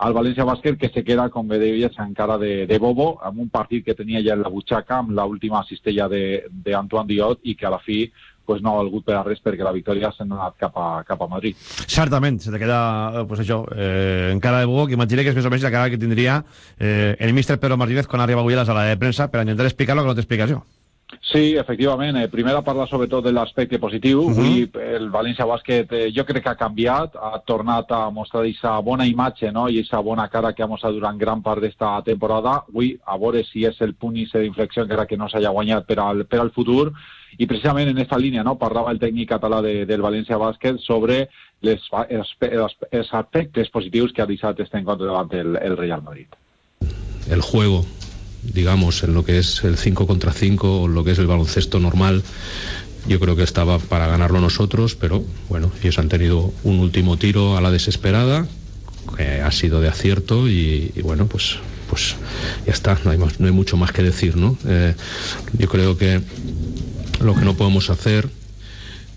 al València Bàsquet, que se queda, com bé deies, encara de, de bobo, amb un partit que tenia ja en la butxaca, amb l'última cistella d'Antoine Diot, i que a la fi pues no ha valgut per a res perquè la victòria s'ha anat cap a, cap a Madrid. Certament, se te queda, eh, pues això, eh, encara de bobo, que imagina que és més o menys la cara que tindria eh, el míster Pedro Martínez quan arriba avui a la sala de premsa per intentar explicar lo que no t'explica això. Sí, efectivament. Eh, primera parla sobretot de l'aspecte positiu. Mhm. Avui el València Bàsquet eh, jo crec que ha canviat, ha tornat a mostrar aquesta bona imatge no? i aquesta bona cara que ha mostrat durant gran part d'esta temporada. Avui, a veure si és el punt i d'inflexió encara que no s'hagi guanyat per al, per al futur. I precisament en aquesta línia no? parlava el tècnic català de, del València Bàsquet sobre les, els, els, els aspectes positius que ha deixat este encontre davant el, el Real Madrid. el juego, digamos, en lo que es el 5 contra 5 o lo que es el baloncesto normal, yo creo que estaba para ganarlo nosotros, pero bueno, ellos han tenido un último tiro a la desesperada, que ha sido de acierto y, bueno, pues pues ya está, no hay, no hay mucho más que decir, ¿no? Eh, yo creo que lo que no podemos hacer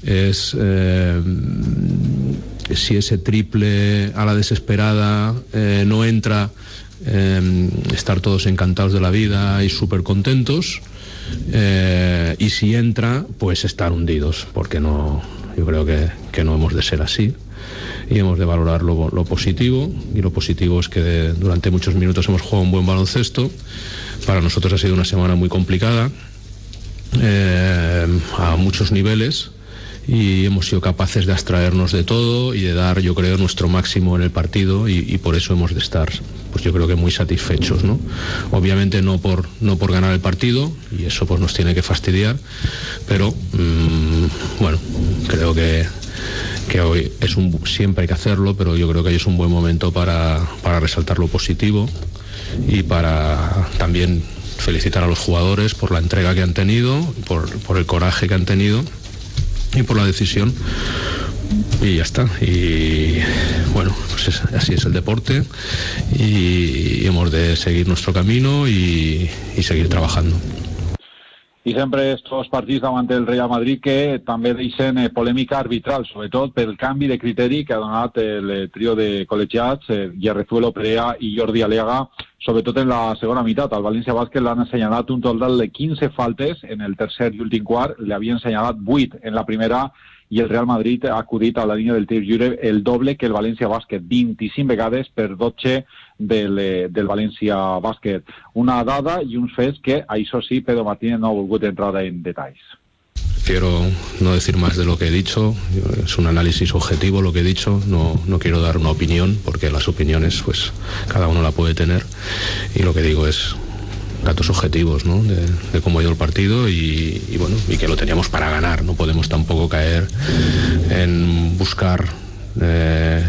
es eh, si ese triple a la desesperada eh, no entra, eh, estar todos encantados de la vida y súper contentos. eh, y si entra, pues estar hundidos, porque no, yo creo que, que no hemos de ser así. Y hemos de valorar lo, lo positivo, y lo positivo es que durante muchos minutos hemos jugado un buen baloncesto. Para nosotros ha sido una semana muy complicada, eh, a muchos niveles y hemos sido capaces de abstraernos de todo y de dar, yo creo, nuestro máximo en el partido y, por eso hemos de estar, pues yo creo que muy satisfechos, ¿no? Obviamente no por no por ganar el partido y eso pues nos tiene que fastidiar, pero mm, bueno, creo que que hoy es un siempre hay que hacerlo, pero yo creo que hoy es un buen momento para, para resaltar lo positivo y para también felicitar a los jugadores por la entrega que han tenido, por, por el coraje que han tenido y por la decisión. Y ya está. Y bueno, pues es- así es el deporte y hemos de seguir nuestro camino y, seguir trabajando. i sempre estos partits davant del Real Madrid que també deixen eh, polèmica arbitral, sobretot pel canvi de criteri que ha donat el eh, trio de col·legiats, eh, Perea i Jordi Alega, sobretot en la segona meitat. Al València Bàsquet l'han assenyalat un total de 15 faltes en el tercer i últim quart, li assenyalat 8 en la primera i el Real Madrid ha acudit a la línia del tir lliure el doble que el València Bàsquet, 25 vegades per 12 del, eh, del València Bàsquet. Una dada i uns fets que, això sí, Pedro Martínez no ha volgut entrar en detalls. Quiero no decir más de lo que he dicho, es un análisis objetivo lo que he dicho, no, no quiero dar una opinión porque las opiniones pues cada uno la puede tener. Y lo que digo es datos objetivos ¿no? de, cómo ha ido el partido y, y, bueno y que lo teníamos para ganar. No podemos tampoco caer en buscar eh,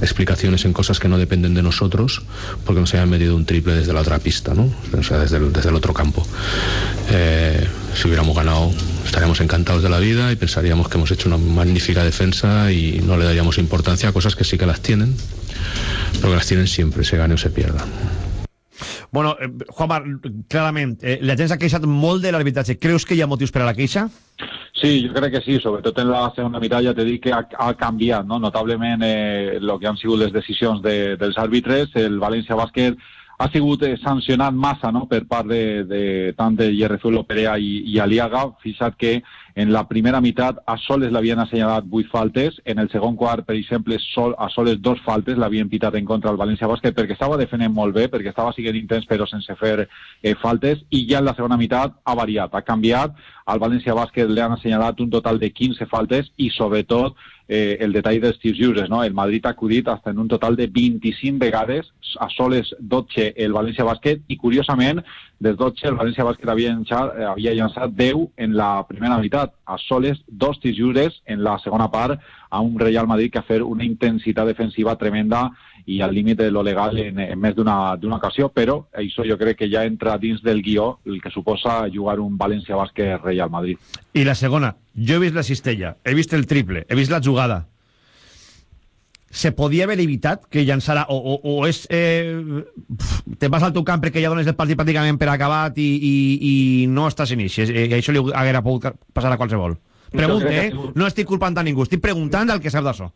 explicaciones en cosas que no dependen de nosotros porque nos hayan metido un triple desde la otra pista ¿no? o sea desde el, otro campo eh, si hubiéramos ganado estaríamos encantados de la vida y pensaríamos que hemos hecho una magnífica defensa y no le daríamos importancia a cosas que sí que las tienen pero que las tienen siempre se gane o se pierda Bueno, eh, Juanma, clarament, eh, la gent s'ha queixat molt de l'arbitratge. Creus que hi ha motius per a la queixa? Sí, jo crec que sí, sobretot en la segona meitat ja t'he dit que ha, ha canviat no? notablement eh, el que han sigut les decisions de, dels àrbitres. El València Bàsquet ha sigut eh, sancionat massa no? per part de, de tant de Yerrezuelo Perea i, i Aliaga. Fixa't que en la primera meitat a Soles l'havien assenyalat vuit faltes, en el segon quart, per exemple, Sol, a Soles dos faltes l'havien pitat en contra del València Bàsquet perquè estava defendent molt bé, perquè estava siguent intens però sense fer eh, faltes, i ja en la segona meitat ha variat, ha canviat, al València Bàsquet li han assenyalat un total de 15 faltes i sobretot eh, el detall dels tirs lliures, no? El Madrid ha acudit hasta en un total de 25 vegades, a soles 12 el València Bàsquet, i curiosament, des 12 el València Bàsquet havia llançat, eh, havia llançat 10 en la primera meitat, a soles dos tirs lliures en la segona part, a un Real Madrid que ha fet una intensitat defensiva tremenda i al límit de lo legal en, en més d'una ocasió, però això jo crec que ja entra dins del guió el que suposa jugar un València Bàsquet Real Madrid. I la segona, jo he vist la cistella, he vist el triple, he vist la jugada. Se podia haver evitat que llançara, o, o, o és... Eh, te vas al teu camp perquè ja dones el partit pràcticament per acabat i, i, i no estàs en ix. I això li haguera pogut passar a qualsevol. Pregunte, eh? No estic culpant a ningú, estic preguntant al que sap d'això.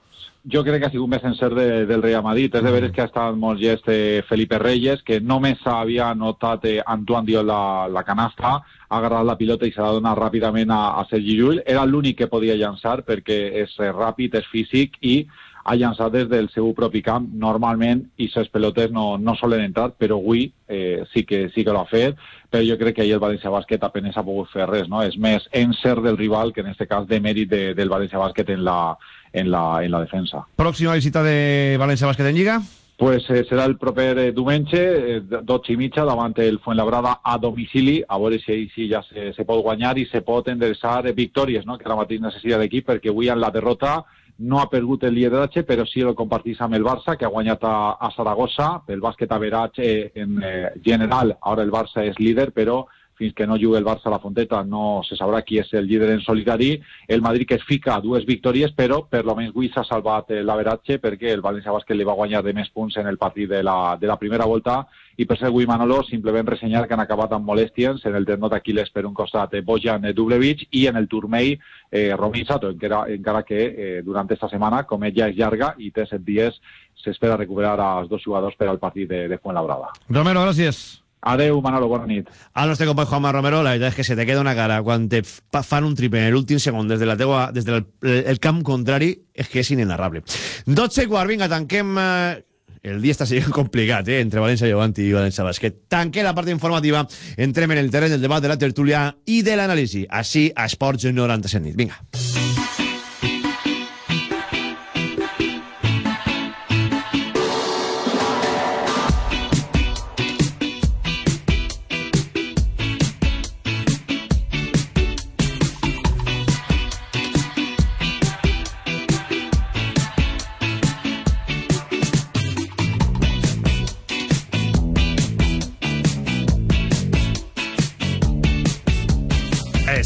Jo crec que ha sigut més encert de, del Real Madrid. És de veres que ha estat molt gest eh, Felipe Reyes, que només havia notat eh, Antoine Diol la, la canasta, ha agarrat la pilota i s'ha donat ràpidament a, a Sergi Llull. Era l'únic que podia llançar perquè és eh, ràpid, és físic i ha llançat des del seu propi camp. Normalment, i les pelotes no, no solen entrar, però avui eh, sí que sí que l'ha fet, però jo crec que ahir el València Bàsquet apenas ha pogut fer res, no? És més encert del rival que en aquest cas de mèrit de, del València Bàsquet en la, en, la, en la defensa. Pròxima visita de València Bàsquet en Lliga? Pues eh, serà el proper eh, diumenge, eh, 12 i mitja, davant el Fuenlabrada a domicili, a veure si, si ja se, se pot guanyar i se pot endreçar eh, victòries, no? que ara mateix necessita l'equip, perquè avui en la derrota no ha perdut el lideratge, però sí el compartís amb el Barça, que ha guanyat a, a Saragossa, pel bàsquet average eh, en eh, general. Ara el Barça és líder, però fins que no jugui el Barça a la Fonteta no se sabrà qui és el líder en solitari. El Madrid que es fica dues victòries, però per lo menys avui s'ha salvat l'averatge perquè el València Bàsquet li va guanyar de més punts en el partit de la, de la primera volta i per ser avui Manolo simplement ressenyar que han acabat amb molèsties en el tendó d'Aquiles per un costat eh, Bojan Dublevich i en el turmei eh, Romin Sato, encara, encara que eh, durant aquesta setmana, com ja és llarga i té set dies, s'espera recuperar als dos jugadors per al partit de, de Fuenlabrada. Romero, gràcies. Adeu, Manolo, bona nit. Al nostre company Juanma Romero, la veritat és que se te queda una cara quan te fan un triple en l'últim segon des, de la teua, des del el camp contrari, és que és inenarrable. 12 i quart, vinga, tanquem... Eh, el dia està sent complicat, eh, entre València Llevant i València Bàsquet. Tanquem la part informativa, entrem en el terreny del debat de la tertúlia i de l'anàlisi. Així, a Esports 97 nit. Vinga.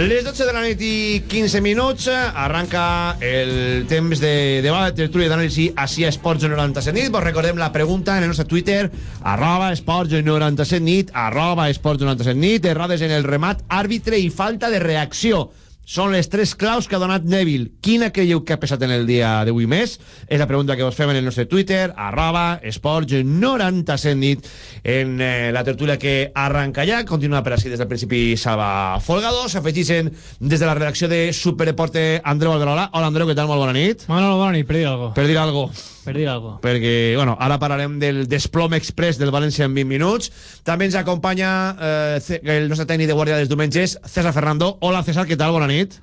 Les 12 de la nit i 15 minuts arranca el temps de debat, tertúlia d'anàlisi així a Esports 97 nit. Vos recordem la pregunta en el nostre Twitter, arroba Esports 97 nit, arroba Esports 97 nit, errades en el remat, àrbitre i falta de reacció. Són les tres claus que ha donat Neville. Quina creieu que ha pesat en el dia d'avui més? És la pregunta que vos fem en el nostre Twitter, arroba esports 97 nit, en eh, la tertúlia que arranca ja. Continua per així des del principi Salva Folgado. S'afegixen des de la redacció de Superdeporte Andreu Alberola. Hola Andreu, què tal? Molt bona nit. Manolo, bona nit, per dir algo. Per dir algo. Per dir algo. Perquè, bueno, ara parlarem del desplom express del València en 20 minuts. També ens acompanya eh, el nostre tècnic de guàrdia dels diumenges, César Ferrando. Hola César, què tal? Bona nit.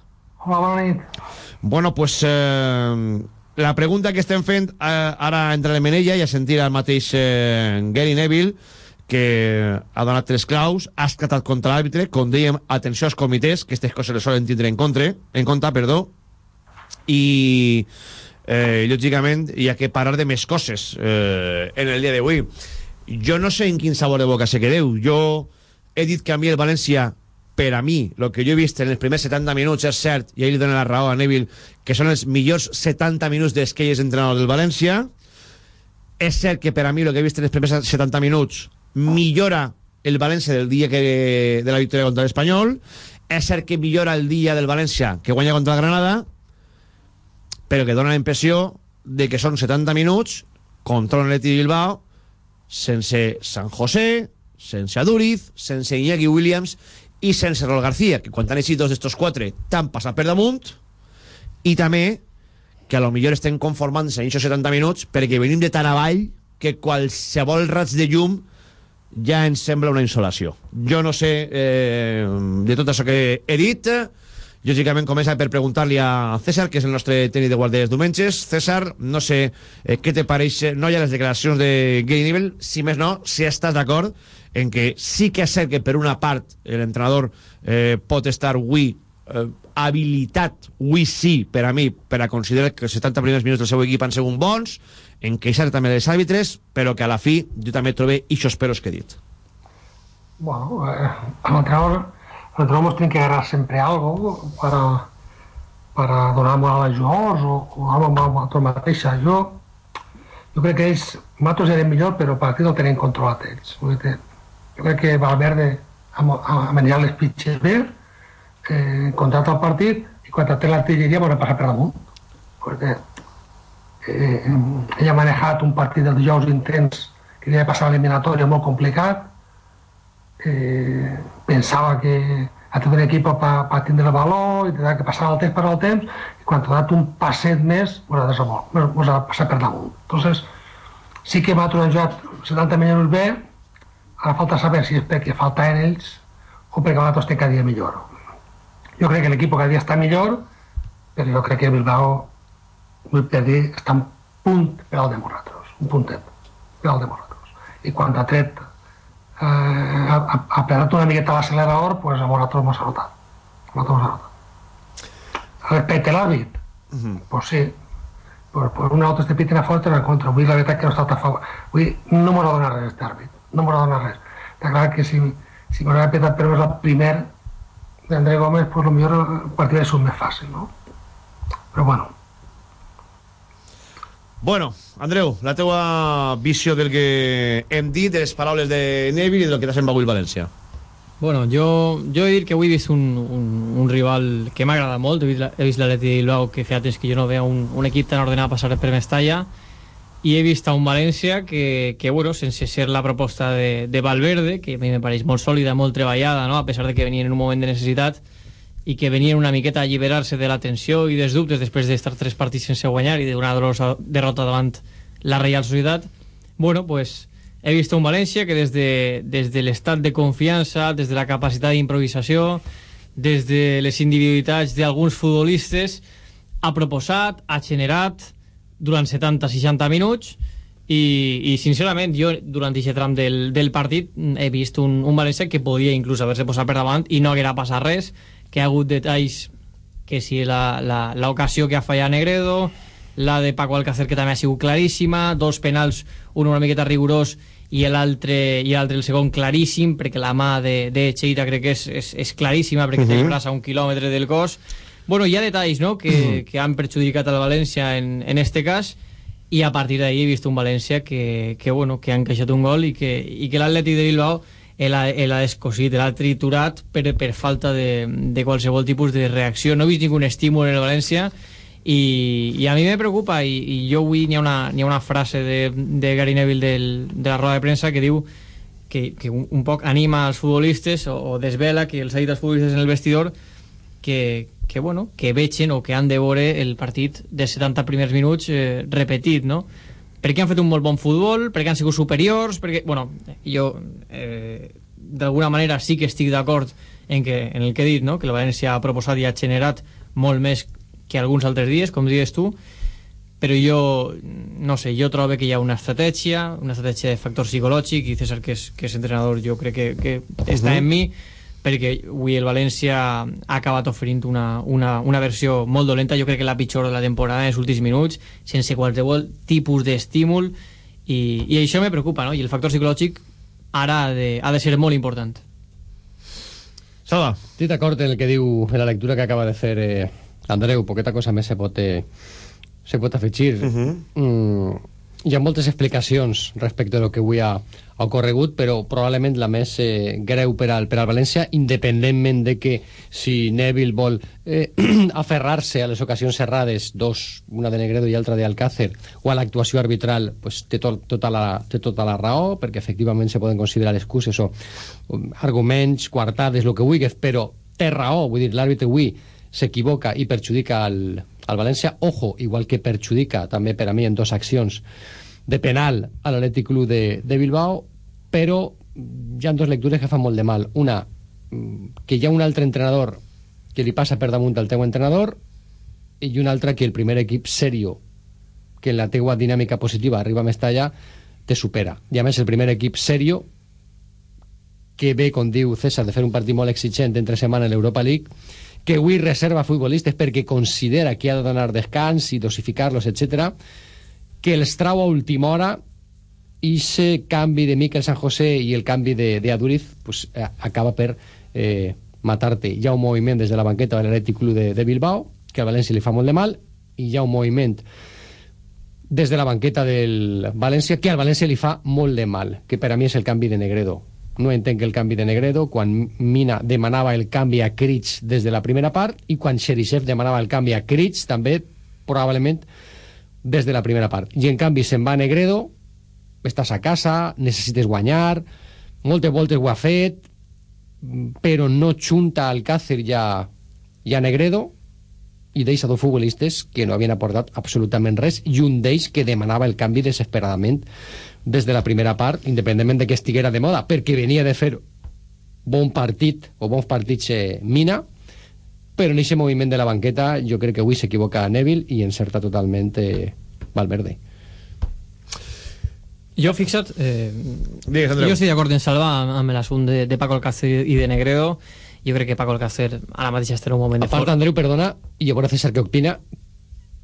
Hola, bona nit. Bueno, pues eh, la pregunta que estem fent eh, ara entrarem en ella i a sentir el mateix eh, Gary Neville que ha donat tres claus, ha esclatat contra l'àrbitre, com dèiem, atenció als comitès, que aquestes coses les solen tindre en compte, en compte, perdó, i eh, lògicament hi ha que parar de més coses eh, en el dia d'avui. Jo no sé en quin sabor de boca se quedeu. Jo he dit que a mi el València per a mi, el que jo he vist en els primers 70 minuts és cert, i ell li dona la raó a Neville, que són els millors 70 minuts des que ell és entrenador del València. És cert que per a mi el que he vist en els primers 70 minuts millora el València del dia que, de la victòria contra l'Espanyol. És cert que millora el dia del València que guanya contra el Granada, però que dona la impressió de que són 70 minuts contra un Atleti Bilbao sense San José, sense Aduriz, sense Iñaki Williams i sense Rol García, que quan han eixit dos d'estos quatre t'han passat per damunt i també que a lo millor estem conformant-se en aquests 70 minuts perquè venim de tan avall que qualsevol raig de llum ja ens sembla una insolació. Jo no sé eh, de tot això que he dit, lògicament comença per preguntar-li a César, que és el nostre tècnic de guàrdia dels diumenges. César, no sé eh, què te pareix, no hi ha les declaracions de Gary Neville, si més no, si estàs d'acord en que sí que és cert que per una part l'entrenador eh, pot estar avui eh, habilitat, avui sí, per a mi, per a considerar que els 70 primers minuts del seu equip han sigut bons, en queixar també dels àrbitres, però que a la fi jo també trobe ixos peros que he dit. Bueno, eh, al al entrenador nos tiene que agarrar siempre algo para, para donar moral als jugadors o, o amb nosaltres mateixa. Jo, jo crec que ells, nosaltres érem millor, però el partit el tenen controlat ells. Jo crec que Valverde ha, ha manejat les pitxes bé, eh, contrata el partit i quan té l'artilleria vol passar per damunt. Perquè eh, ell ha manejat un partit del dijous intens que havia de passar a l'eliminatòria molt complicat, eh, pensava que ha tot un equip per pa tindre el valor i que passar el temps per al temps i quan ha dat un passet més us ha, desabol, us ha passat per damunt. Entonces sí que han jugat 70 minuts bé ara falta saber si és perquè falta en ells o perquè nosaltres té cada dia millor. Jo crec que l'equip cada dia està millor però jo crec que Bilbao vull per dir, està un punt per al de nosaltres un puntet per al de nosaltres. I quan ha tret eh, ha, ha, ha apretat una miqueta l'accelerador, pues a nosaltres mos ha notat. A nosaltres mos ha notat. Respecte l'àrbit, pues sí, pues, pues una altra este piten a favor i en contra. Avui la veritat que no ha estat a favor. Avui no m'ha donat res, este àrbit. No m'ha donat res. Està clar que si, si m'ho hagués petat per el primer d'André Gómez, pues lo millor el partit és un més fàcil, no? Però bueno, Bueno, Andreu, la teua visió del que hem dit, de les paraules de Neville i del que t'ha semblat avui València. Bueno, jo, jo he dir que avui he vist un, un, un rival que m'ha agradat molt, he vist l'Atleti de Bilbao que feia temps que jo no veia un, un equip tan ordenat passar per Mestalla i he vist a un València que, que bueno, sense ser la proposta de, de Valverde, que a mi me pareix molt sòlida, molt treballada, no? a pesar de que venien en un moment de necessitat i que venien una miqueta a alliberar-se de la tensió i dels dubtes després d'estar tres partits sense guanyar i d'una dolorosa derrota davant la Real Societat. Bueno, pues he vist un València que des de, des de l'estat de confiança, des de la capacitat d'improvisació, des de les individualitats d'alguns futbolistes, ha proposat, ha generat durant 70-60 minuts i, i sincerament jo durant aquest tram del, del partit he vist un, un València que podia inclús haver-se posat per davant i no haguera passat res que ha hagut detalls que si la- la- l'ocasió que ha fallat Negredo la de Paco Alcácer que també ha sigut claríssima dos penals, un una miqueta rigorós i l'altre i l'altre el segon claríssim perquè la mà de, de Cheita crec que és, és, és claríssima perquè uh -huh. té el Mhm. braç a un quilòmetre del cos bueno, hi ha detalls no? que, uh -huh. que han perjudicat al València en, en este cas i a partir d'ahí he vist un València que, que, bueno, que ha encaixat un gol i que, i que l'Atlètic de Bilbao l'ha descosit, l'ha triturat per, per falta de, de qualsevol tipus de reacció. No he vist ningú estímul en el València i, i a mi me preocupa i, i jo avui n'hi ha, una, ha una frase de, de Gary Neville del, de la roda de premsa que diu que, que un, un poc anima als futbolistes o, o desvela que els ha dit als futbolistes en el vestidor que, que, bueno, que vegen o que han de veure el partit de 70 primers minuts eh, repetit, no? Perquè han fet un molt bon futbol, perquè han sigut superiors, perquè, bueno, jo eh, d'alguna manera sí que estic d'acord en, que, en el que he dit, no? que el València ha proposat i ha generat molt més que alguns altres dies, com dius tu, però jo, no sé, jo trobo que hi ha una estratègia, una estratègia de factor psicològic, i César, que és, que és entrenador, jo crec que, que està Mhm. en mi, perquè avui el València ha acabat oferint una, una, una versió molt dolenta, jo crec que la pitjor de la temporada en els últims minuts, sense qualsevol tipus d'estímul, i, i això me preocupa, no? I el factor psicològic ara ha de, ha de ser molt important. Salva. Estic d'acord en el que diu en la lectura que acaba de fer eh, Andreu, poqueta cosa més se pot, eh, se pot afegir. Uh -huh. mm, hi ha moltes explicacions respecte a lo que avui ha, ha ocorregut, però probablement la més eh, greu per al, per al València, independentment de que si Neville vol eh, aferrar-se a les ocasions cerrades, dos, una de Negredo i altra de Alcácer, o a l'actuació arbitral, pues, té, to, tota la, té tota la raó, perquè efectivament se poden considerar excuses o um, arguments, coartades, el que vulguis, però té raó, vull dir, l'àrbitre avui s'equivoca i perjudica al, al València, ojo, igual que perjudica també per a mi en dues accions de penal a l'Atlètic Club de, de Bilbao, però hi ha dues lectures que fan molt de mal. Una, mm, que hi ha un altre entrenador que li passa per damunt al teu entrenador i una altra que el primer equip serio que la teua dinàmica positiva arriba a Mestalla te supera. I a més el primer equip serio que ve, com diu César, de fer un partit molt exigent entre setmana en l'Europa League, que avui reserva futbolistes perquè considera que ha de donar descans i dosificar-los, etc, que els trau a última hora i ese canvi de Miquel San José i el canvi de, de Aduriz pues, eh, acaba per eh, matar-te. Hi ha un moviment des de la banqueta de l'Atlètic Club de, de Bilbao que a València li fa molt de mal i hi ha un moviment des de la banqueta del València que al València li fa molt de mal, que per a mi és el canvi de Negredo. No entenc el canvi de Negredo quan Mina demanava el canvi a Crits des de la primera part i quan Xerixef demanava el canvi a Crits també probablement des de la primera part. I en canvi se'n va a Negredo, estàs a casa, necessites guanyar, moltes voltes ho ha fet, però no junta Alcácer i a, i a Negredo i deixa dos futbolistes que no havien aportat absolutament res i un d'ells que demanava el canvi desesperadament des de la primera part, independentment de que estiguera de moda, perquè venia de fer bon partit o bons partits eh, Mina, però en aquest moviment de la banqueta jo crec que avui s'equivoca Neville i encerta totalment eh, Valverde. Jo, fixa't, eh, Digues, Andreu. jo estic d'acord en salvar amb, amb l'assunt de, de Paco Alcácer i de Negredo. Jo crec que Paco Alcácer ara mateix està en un moment A de part, forma. Andreu, perdona, i a veure César què opina,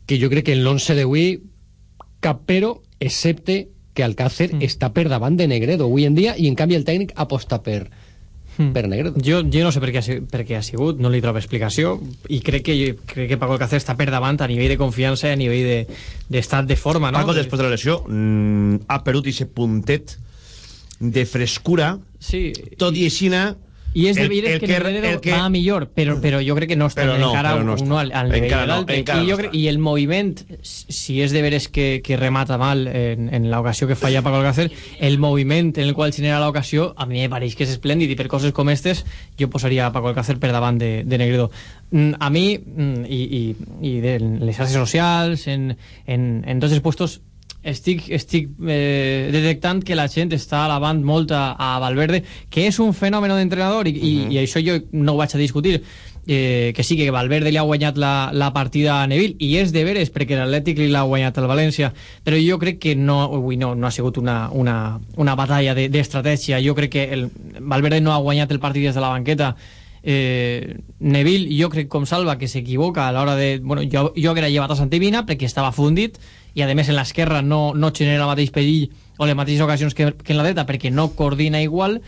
que jo crec que en l'11 d'avui cap però, excepte que Alcácer mm. està per davant de Negredo avui en dia i en canvi el tècnic aposta per, mm. per Negredo. Jo, jo no sé per què, ha, per què ha sigut, no li trobo explicació i crec que, crec que Paco Alcácer està per davant a nivell de confiança i a nivell de- d'estat de, de forma, no? Paco, després de la lesió, mm, ha perdut ese puntet de frescura, sí, tot i aixina... I és de el- veure el que, que va millor, però, però jo crec que no està Però no, encara no uno al, al nivell Encara no, l'altre. encara I, no jo crec, I el moviment, si és de veres que, que remata mal en, en l'ocasió que falla Paco Alcácer, el moviment en el qual genera l'ocasió, a mi me pareix que és esplèndid i per coses com aquestes jo posaria Paco Alcácer per davant de, de Negredo. Mm, A mi, mm, i, i, i de les xarxes socials, en, en, en tots els puestos, estic, estic eh, detectant que la gent està alabant molt a, a Valverde, que és un fenomen d'entrenador i, i, i això jo no ho vaig a discutir. Eh, que sí que Valverde li ha guanyat la, la partida a Neville i és de veres perquè l'Atlètic li l'ha guanyat al València. Però jo crec que no, ui, no, no ha sigut una, una, una batalla de- d'estratègia. Jo crec que el, Valverde no ha guanyat el partit des de la banqueta. Eh, Neville, jo crec com Salva, que s'equivoca a l'hora de... Bueno, jo, jo era llevat a Santivina perquè estava fundit i a més en l'esquerra no, no genera el mateix perill o les mateixes ocasions que, que en la dreta perquè no coordina igual,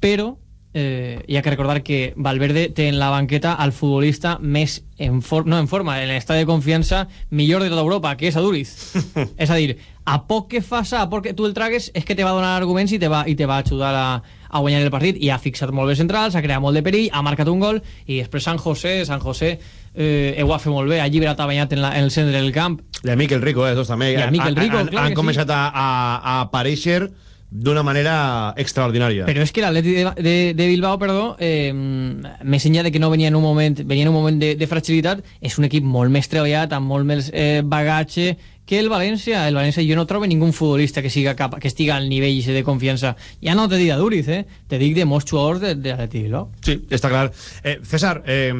però eh, hi ha que recordar que Valverde té en la banqueta al futbolista més en for no en forma, en l'estat de confiança millor de tota Europa, que és Aduriz. és a dir, a poc que faça, a poc que tu el tragues, és que te va donar arguments i te va, i te va ajudar a, a guanyar el partit i ha fixat molt bé centrals, ha creat molt de perill, ha marcat un gol i després San José, San José eh, ho ha fet molt bé, ha alliberat a Banyat en, la, en el centre del camp. I a Miquel Rico, eh, tots també. I a Miquel Rico, han, clar han que començat a, a, a aparèixer d'una manera extraordinària. Però és que l'Atleti de, de, de Bilbao, perdó, eh, més enllà de que no venia en un moment, venia en un moment de, de fragilitat, és un equip molt més treballat, amb molt més eh, bagatge que el València. El València jo no trobo ningú futbolista que siga cap, que estiga al nivell de confiança. Ja no te dic de Duriz, eh? te dic de molts jugadors de, de l'Atleti de Bilbao. Sí, està clar. Eh, César, eh,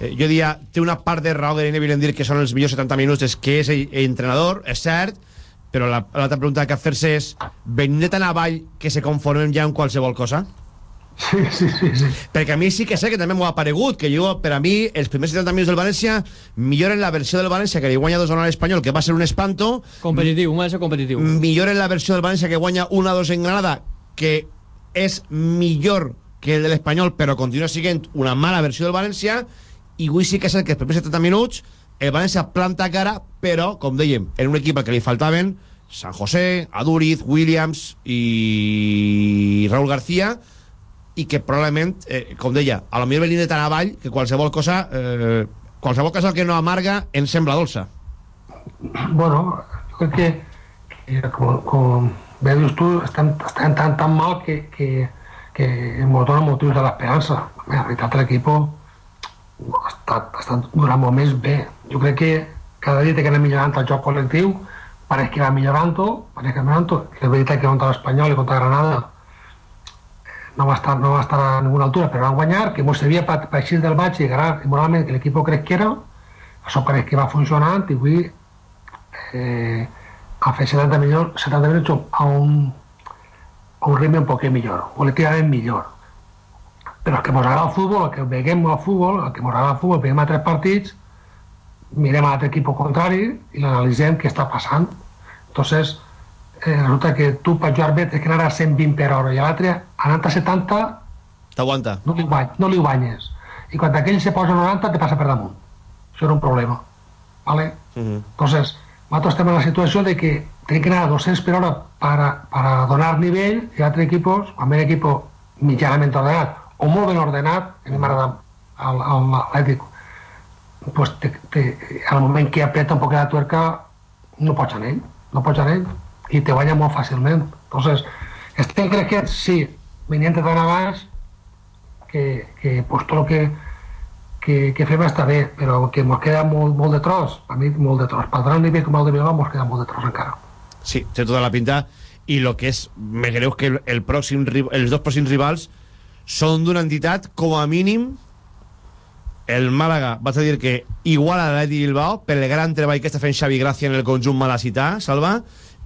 eh, jo diria, té una part de raó de Neville en dir que són els millors 70 minuts, és que és entrenador, és cert, però la- l'altra pregunta que fer-se és, venint de tan avall que se conformem ja en qualsevol cosa? Sí, sí, sí, sí. Perquè a mi sí que sé que també m'ho ha aparegut, que jo, per a mi, els primers 70 minuts del València milloren la versió del València que li guanya 2 a l'Espanyol, que va ser un espanto, Competitiu, un València competitiu. milloren la versió del València que guanya 1 a 2 en Granada, que és millor que el de l'Espanyol, però continua sent una mala versió del València, i avui sí que és el que els primers 70 minuts el València planta cara, però, com dèiem, en un equip al que li faltaven San José, Aduriz, Williams i Raúl García, i que probablement, eh, com deia, a lo millor venint de tan avall que qualsevol cosa, eh, qualsevol cosa que no amarga ens sembla dolça. Bueno, jo crec que, que com, com bé dius tu, estem, estem tan, tan mal que, que, que ens dona motius de l'esperança. En realitat l'equip ha estat durant moments bé. Jo crec que cada dia que anem millorant el joc col·lectiu, pareix que va millorant-ho, pareix que va millorant-ho. És veritat que contra l'Espanyol i contra Granada no va estar, no va estar a ninguna altura, però van guanyar, que mos servia per, per del baix i agarrar moralment que l'equip crec que era, això pareix que va funcionant i avui eh, a fer 70 milions, 70 minuts a un, a un ritme un poquet millor, col·lectivament millor. Però el que ens agrada el futbol, el que veguem al futbol, el que ens agrada el futbol, veiem a tres partits, mirem a l'altre equip contrari i l'analitzem què està passant. Entonces, eh, resulta que tu per jugar bé tens que anar a 120 per hora i l'altre anant a 70 T'aguanta. no li, guany, no li guanyes. I quan aquell se posa a 90 te passa per damunt. Això era un problema. ¿vale? Entonces, nosaltres estem en la situació de que tenim que anar a 200 per hora para, para donar nivell i altres equipos, amb un equip mitjanament ordenat o molt ben ordenat, a mi m'agrada l'Atlètic, pues te, te, al moment que apreta un poc la tuerca no pots anar ell, no pots anar ell i te guanya molt fàcilment. Entonces, estem que sí, venint de tan abans que, que pues, tot el que, que, que fem està bé, però que ens queda molt, molt de tros, a mi molt de tros. Donar un nivell com el de Bilbao ens queda molt de tros encara. Sí, té tota la pinta i el que és me greu que el, el pròxim, els dos pròxims rivals són d'una entitat com a mínim el Màlaga, vaig a dir que igual a l'Atleti Bilbao pel gran treball que està fent Xavi Gràcia en el conjunt malacità, Salva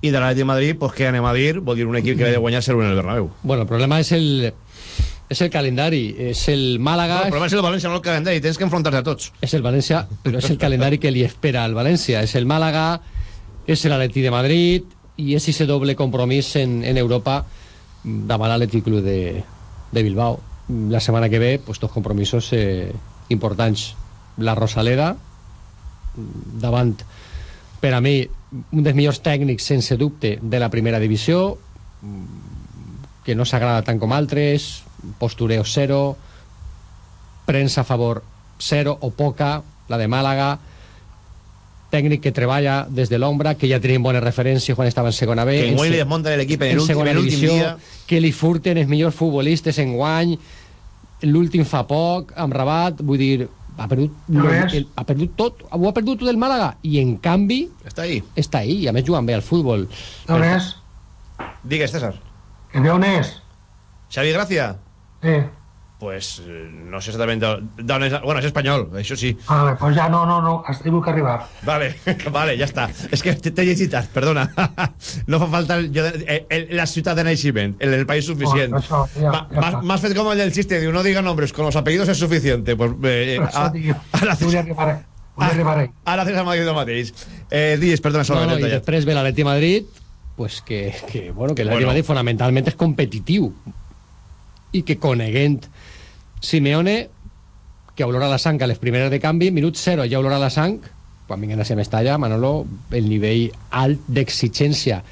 i de l'Atleti de Madrid, pues què anem a dir vol dir un equip que ha de guanyar 0 en el Bernabéu Bueno, el problema és el, és el calendari. És el Màlaga... no, el problema és el València, no el calendari tens que enfrontar-te a tots És el València, però és el calendari que li espera al València. És el Màlaga, és l'Atleti de Madrid i és ese doble compromís en, en Europa davant l'Atlètic Club de, de Bilbao. La setmana que ve, pues, dos compromisos eh, importants. La Rosaleda, davant, per a mi, un dels millors tècnics, sense dubte, de la primera divisió, que no s'agrada tant com altres, postureo zero, premsa a favor zero o poca, la de Màlaga, tècnic que treballa des de l'ombra, que ja tenim bones referències quan estava en segona B. que en guany li desmunten l'equip en en l'últim segona divisió, dia que li furten els millors futbolistes en guany, l'últim fa poc, amb Rabat, vull dir, ha perdut, No és. el, ha perdut tot, ho ha perdut tot el Màlaga, i en canvi... Està ahí. Està ahí, i a més jugant bé al futbol. On és? digues César Que on és? Xavi Gràcia Eh, pues eh, no sé exactament d'on és... Bueno, és espanyol, això sí. Vale, pues ja no, no, no, has tingut que arribar. Vale, vale, ja està. És que t'he llegit perdona. no fa falta el, jo, el, el, la ciutat de naixement, el, el país suficient. Oh, això, ja, ja M'has està. m'has fet com el del xiste, diu, no diga nombres, con los apellidos es suficiente. Pues, eh, tio, vull arribar, vull arribar ahí. Ara tens el Madrid el mateix. Eh, digues, perdona, No, solament no, no, y después ve el Atleti Madrid, pues que, que bueno, que el Atleti Bueno. Madrid fonamentalmente es competitivo. Y que coneguent Simeone, que olora la sang a les primeres de canvi, minut 0 ja olora la sang, quan vinguen a ser Mestalla, Manolo, el nivell alt d'exigència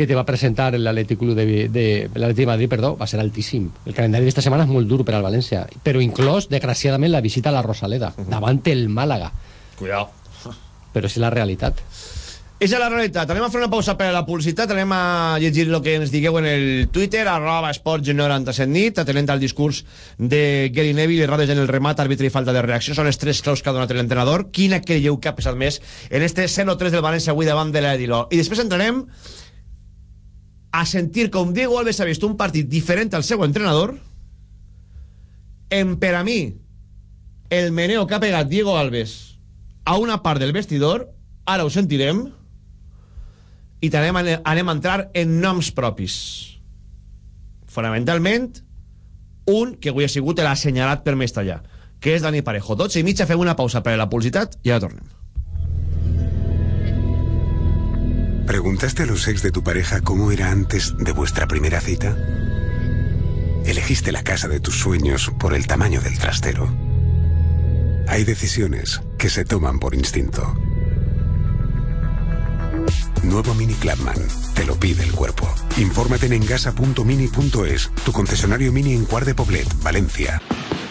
que te va presentar l'Atlètic de, de de Madrid, perdó, va ser altíssim. El calendari d'esta setmana és molt dur per al València, però inclòs, desgraciadament, la visita a la Rosaleda, davant el Màlaga. Cuidao. Però és la realitat. Esa és la realitat. Anem a fer una pausa per a la publicitat, anem a llegir el que ens digueu en el Twitter, arroba esports97 nit, atenent al discurs de Gary Neville, errades en el remat, àrbitre i falta de reacció. Són les tres claus que ha donat l'entrenador. Quina creieu que ha pesat més en este 0-3 del València avui davant de l'Ediló? I després entrarem a sentir com Diego Alves ha vist un partit diferent al seu entrenador en, per a mi, el meneo que ha pegat Diego Alves a una part del vestidor, ara ho sentirem, i també anem, a entrar en noms propis. Fonamentalment, un que avui ha sigut l'assenyalat per Mestallà, que és Dani Parejo. 12 i mitja una pausa per la publicitat i ara. ¿Preguntaste a los ex de tu pareja cómo era antes de vuestra primera cita? ¿Elegiste la casa de tus sueños por el tamaño del trastero? Hay decisiones que se toman por instinto. Nuevo Mini Clubman. Te lo pide el cuerpo. Infórmate en engasa.mini.es, tu concesionario Mini en Cuart de Poblet, Valencia.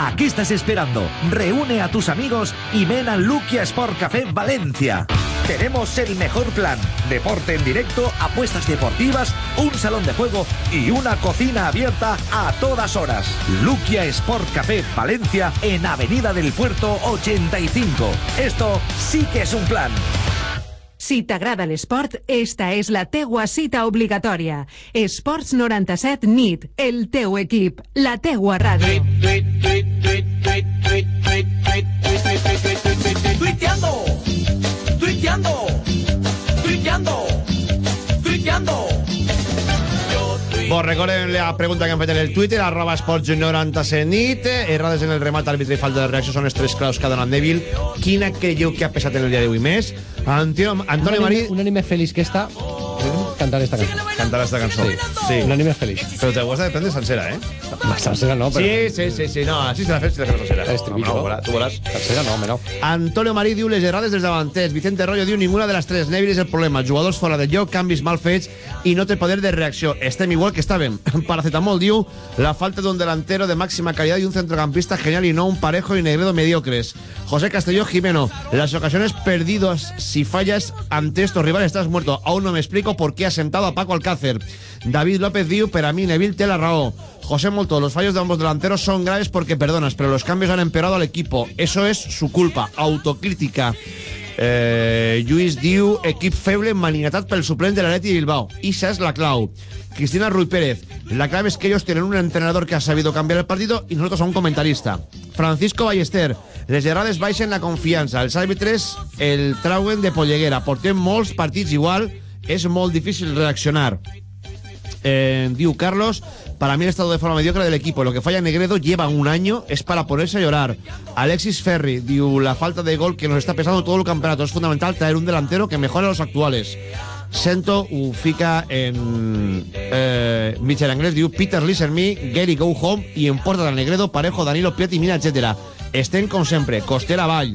¿A qué estás esperando? Reúne a tus amigos y ven al Luquia Sport Café Valencia. Tenemos el mejor plan. Deporte en directo, apuestas deportivas, un salón de juego y una cocina abierta a todas horas. Luquia Sport Café Valencia en Avenida del Puerto 85. Esto sí que es un plan. Si t'agrada l'esport, esta és la teua cita obligatòria. Esports 97 NIT, el teu equip, la teua ràdio. Tuiteando, tuiteando, tuiteando, tuiteando. Bon, recordem la pregunta que han fet en el Twitter, arroba esports97 nit, errades en el remat, àrbitre i falta de reacció són les tres claus que ha donat Neville. Quina creieu que ha pesat en el dia d'avui més? Antonio, Antonio Marí... Un anime feliz que está cantar esta canción. Cantar esta cançó. Sí. sí. Un anime feliz. Però te ho has de prendre sencera, eh? La sencera no, però... Sí, sí, sí, sí, no, sí se la fes, sí la fes sencera. Estribillo. No, no, tu veuràs. Sencera no, home, no. Antonio Marí diu les errades dels davanters. Vicente Rollo diu ninguna de les tres. Neville és el problema. Jugadors fora de lloc, canvis mal fets i no té poder de reacció. Estem igual que estàvem. Paracetamol diu la falta d'un delantero de máxima calidad y un centrocampista genial y no un parejo y negredo mediocres. José Castelló Jimeno, las ocasiones perdidas si fallas ante estos rivales estás muerto. Aún no me explico por qué ha sentado a Paco Alcácer. David López diu, per a mí Neville té la raó. José Molto, los fallos de ambos delanteros son graves porque perdonas, pero los cambios han empeorado al equipo. Eso es su culpa. Autocrítica. Eh, Lluís diu equip feble maniatat pel suplent de l'Atleti Bilbao. Esa es la clau. Cristina Ruiz Pérez. La clave es que ellos tienen un entrenador que ha sabido cambiar el partido y nosotros a un comentarista. Francisco Ballester. Les errades baixen la confiança. Els àrbitres el trauen de polleguera. Portem molts partits igual. És molt difícil reaccionar. Eh, diu Carlos, para mí el estado de forma mediocre del equipo. Lo que falla Negredo lleva un año, es para ponerse a llorar. Alexis Ferri, diu, la falta de gol que nos está pesando todo el campeonato. Es fundamental traer un delantero que mejore a los actuales. Sento ho fica en eh, Mitchell Anglès, diu Peter Listen Me, Gary Go Home i en porta del Negredo, Parejo, Danilo, Piatti, Mina, etc. Estem com sempre, costera avall.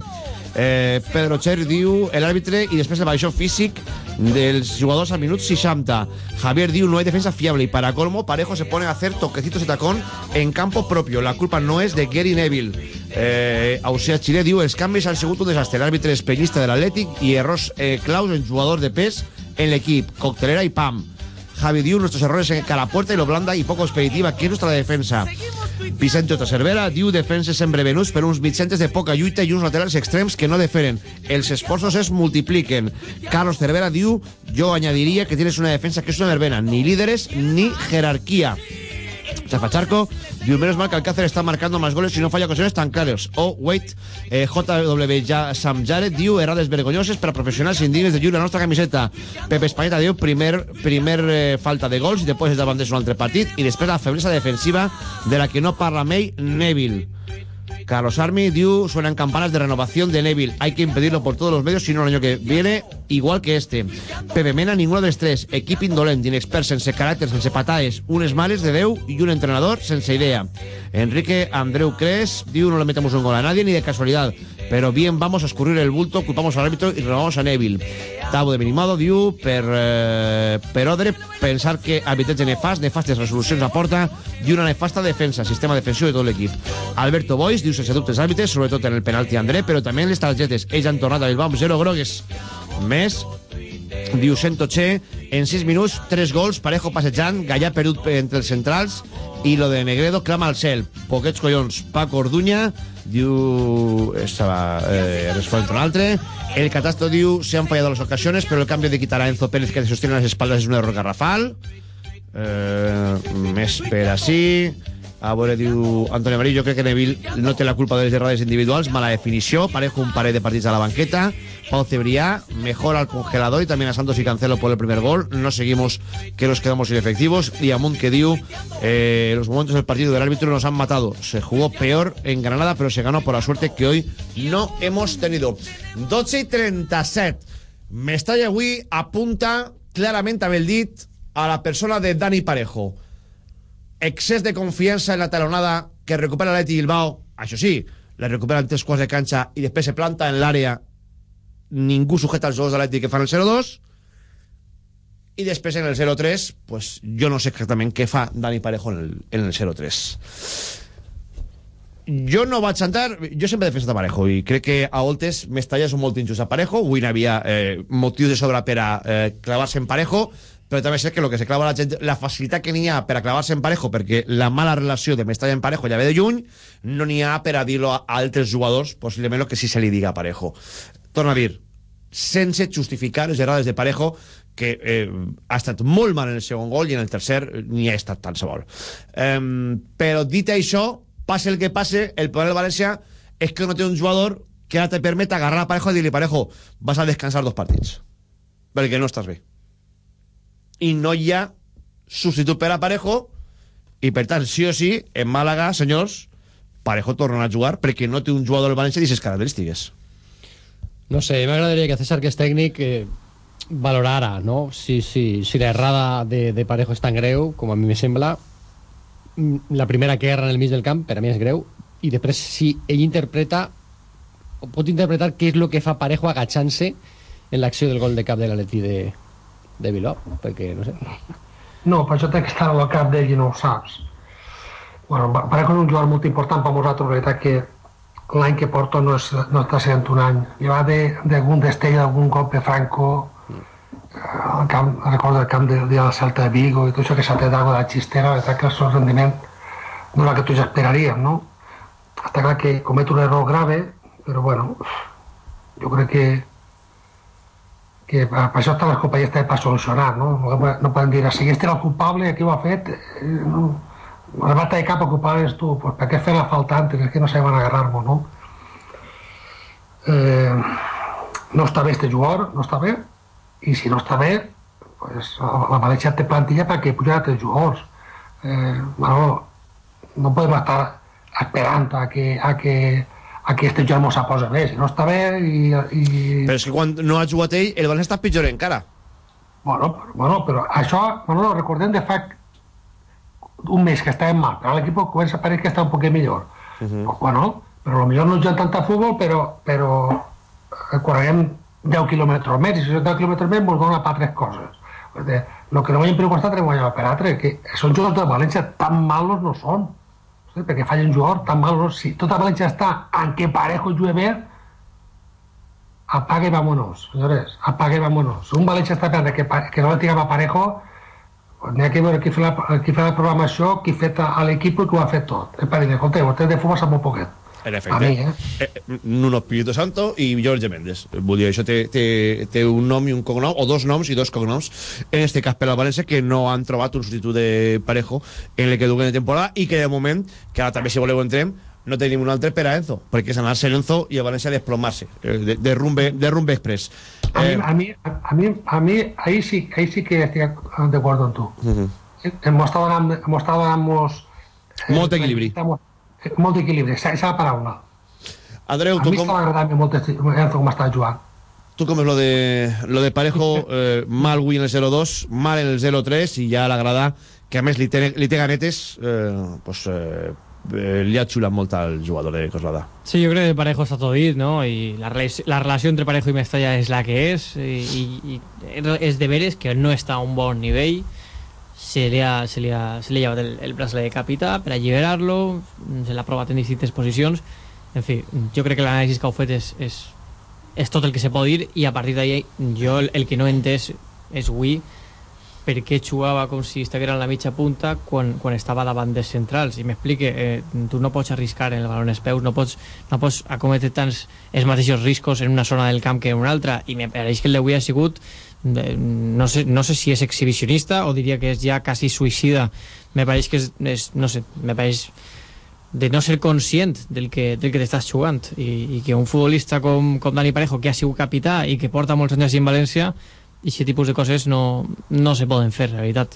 Eh, Pedro Cher diu l'àrbitre i després el baixó físic dels jugadors al minut 60. Javier diu no hay defensa fiable y para colmo Parejo se pone a hacer toquecitos de tacón en campo propio. La culpa no es de Gary Neville. Eh, Ausea Chile diu els canvis han sigut un desastre. L'àrbitre és penyista de l'Atlètic i errors eh, claus en jugador de pes en l'equip. Coctelera y pam. Javi diu nuestros errores en cada puerta y lo blanda y poco expeditiva que és nuestra defensa. Vicente Ota Cervera diu defenses sempre venuts per uns mitjans de poca lluita i uns laterals extrems que no defenen. Els esforços es multipliquen. Carlos Cervera diu yo añadiría que tienes una defensa que es una verbena, ni líderes ni jerarquía. Chafacharco, diu, menos mal que Alcácer está marcando más goles y no falla ocasiones tan claros. O, wait, eh, JW ja, Sam Jared, diu, errades vergonyoses per a professionals indignes de lluir la nostra camiseta. Pepe Españeta diu, primer, primer eh, falta de gols i després és davant d'un altre partit i després la feblesa defensiva de la que no parla May Neville. Carlos Armi diu, suenan campanas de renovación de Neville. Hay que impedirlo por todos los medios, si no el año que viene, igual que este. Pepe Mena, ninguno dels tres. Equip indolent, inexpert, sense caràcter, sense pataes. Unes males de Déu i un entrenador sense idea. Enrique Andreu Cres diu, no le metemos un gol a nadie ni de casualidad, pero bien vamos a escurrir el bulto, culpamos al árbitro y renovamos a Neville. Tabo de Benimado diu, per, eh, per Odre, pensar que arbitratge nefast, nefastes resolucions a porta i una nefasta defensa, sistema defensiu de tot l'equip. Alberto Bois diu, sense dubtes àrbitres, sobretot en el penalti André, però també en les targetes. Ells han tornat a Bilbao amb zero grogues. Més, diu Sento Che, en 6 minuts, 3 gols, Parejo passejant, Gallà perdut entre els centrals i lo de Negredo clama al cel. Poquets collons, Paco Orduña, diu... Estava eh, responent un altre. El Catastro diu, se han fallado las ocasiones, pero el cambio de quitar a Enzo Pérez que se sostiene las espaldas es un error garrafal. Eh, més per així. A veure, diu Antonio Marí, jo crec que Neville no té la culpa de les errades individuals, mala definició, parejo un parell de partits a la banqueta, Pau Cebriá, mejor al congelador y también a Santos y Cancelo por el primer gol, no seguimos que nos quedamos inefectivos, y Amunt que diu, eh, los momentos del partido del árbitro nos han matado, se jugó peor en Granada, pero se ganó por la suerte que hoy no hemos tenido. 12 y 37, Mestalla apunta clarament amb el dit a la persona de Dani Parejo excés de confiança en la talonada que recupera l'Atleti Bilbao, això sí, la recupera en tres quarts de canxa i després se planta en l'àrea. Ningú sujeta els jugadors de l'Atleti que fan el 0-2 i després en el 0-3 pues, jo no sé exactament què fa Dani Parejo en el, en el 0-3 jo no vaig entrar, jo sempre he defensat a Parejo i crec que a Oltes Mestalla és molt injust a Parejo, avui n'havia eh, motius de sobra per a eh, clavar-se en Parejo però també sé que el que se clava la gent, la facilitat que n'hi ha per a clavar-se en Parejo, perquè la mala relació de Mestalla en Parejo ja ve de lluny, no n'hi ha per a dir-lo a altres jugadors, possiblement el que sí se li diga a Parejo. Torna a dir, sense justificar les errades de Parejo, que eh, ha estat molt mal en el segon gol i en el tercer ni ha estat tan sabor. Eh, però dit això, passe el que passe, el problema del València és que no té un jugador que ara te permet agarrar a Parejo i dir-li, Parejo, vas a descansar dos partits, perquè no estàs bé i no hi ha substitut per a Parejo i per tant, sí o sí, en Màlaga, senyors, Parejo torna a jugar perquè no té un jugador del València d'aquestes característiques. No sé, m'agradaria que César, que és tècnic, eh, valorara, no? Si, si, si l'errada de, de Parejo és tan greu, com a mi me sembla, mm, la primera que erra en el mig del camp, per a mi és greu, i després si ell interpreta, o pot interpretar què és el que fa Parejo agachant-se en l'acció del gol de cap de l'Atleti de, de Bilbao, perquè no sé. No, per això té que estar al cap d'ell i no ho saps. Bueno, Parejo és un jugador molt important per nosaltres, la veritat que l'any que porto no, és, no està sent un any. Hi va d'algun destell, d'algun de Franco, el camp, recordo el camp de, de la Celta de Vigo i tot això que s'ha tret d'aigua de la xistera, la veritat que el seu rendiment no és el que tots esperaríem, no? Està clar que comet un error grave, però bueno, jo crec que que per això estan les companyies també per solucionar, no? No, poden dir, si este era el culpable i aquí ho ha fet, eh, no, la bata de cap el culpable és tu, pues, per què fer la falta antes? És que no saben agarrar-nos, no? Eh, no està bé este jugador, no està bé, i si no està bé, pues, la, València té plantilla perquè pujan altres jugadors. Eh, bueno, no podem estar esperant a que, a que, a que este jugant se posa bé, si no està bé i, i... Però és que quan no ha jugat ell, el València està pitjor encara. Bueno, però, bueno, però això, bueno, no, recordem de fa un mes que estàvem mal, però l'equip comença a parer que està un poc millor. Uh -huh. Bueno, però potser no juguen tant a futbol, però, però eh, correguem 10 quilòmetres més, i si són 10 quilòmetres més ens dona per altres coses. El que no guanyem per un costat, guanyem per altre, que són jugadors de València tan malos no són. Perquè falla un jugador tan malo, si tota València està en què Parejo jugue bé, apague y vámonos, señores, apague y. Un València està esperant que, que no le tirem a Parejo, n'hi ha que veure qui fa la, qui fa la programació, qui ha fet l'equip i qui ho ha fet tot. És per dir, escolta, vostè de futbol sap molt poquet. En A efecte. mi, eh? eh, Nuno Espíritu Santo i Jorge Méndez. Vull dir, això té, té, té un nom i un cognom, o dos noms i dos cognoms, en este cas per al València, que no han trobat un substitut de Parejo en el que duguen de temporada i que de moment, que ara també si voleu entrem, no tenim un altre per a Enzo, perquè és anar-se Enzo i el València desplomar-se, eh, de, de, rumbe, de rumbe express. A mí, a mí, a mí, a mí ahí sí, ahí sí que estoy de acuerdo en tú. Mhm. Hemos estado donant, hemos estado donant-nos... Molt equilibri. Estamos, eh, molt equilibri, esa, esa la paraula. Andreu, a tu mi com- agradant molt Enzo com està jugant. Tu com és lo de, lo de Parejo, eh, mal avui en el 0-2, mal en el 0-3 i ja l'agrada que a més li té, li té ganetes, eh, pues, eh, eh, li ha xulat molt al jugador de Coslada. Sí, yo creo que Parejo está todo dit, ¿no? Y la, la relación entre Parejo y Mestalla es la que es. Y, y- y es de veres que no está a un bon nivell. Se li ha, se li ha, se li ha llevat el, el braçalet de capità per alliberar-lo, se l'ha provat en distintes posicions. En fi, jo crec que l'anàlisi que heu fet és, és, és tot el que se pot dir i a partir d'ahí jo el, el que no he entès és avui per què jugava com si estiguera en la mitja punta quan, quan estava davant dels centrals i m'explique, eh, tu no pots arriscar en el balon als peus, no pots, no pots acometre tants els mateixos riscos en una zona del camp que en una altra i me pareix que el d'avui ha sigut no sé, no sé si és exhibicionista o diria que és ja quasi suïcida me pareix que és, és no sé, me pareix de no ser conscient del que, del que t'estàs jugant i, i que un futbolista com, com Dani Parejo que ha sigut capità i que porta molts anys en València i aquest tipus de coses no, no se poden fer, la veritat.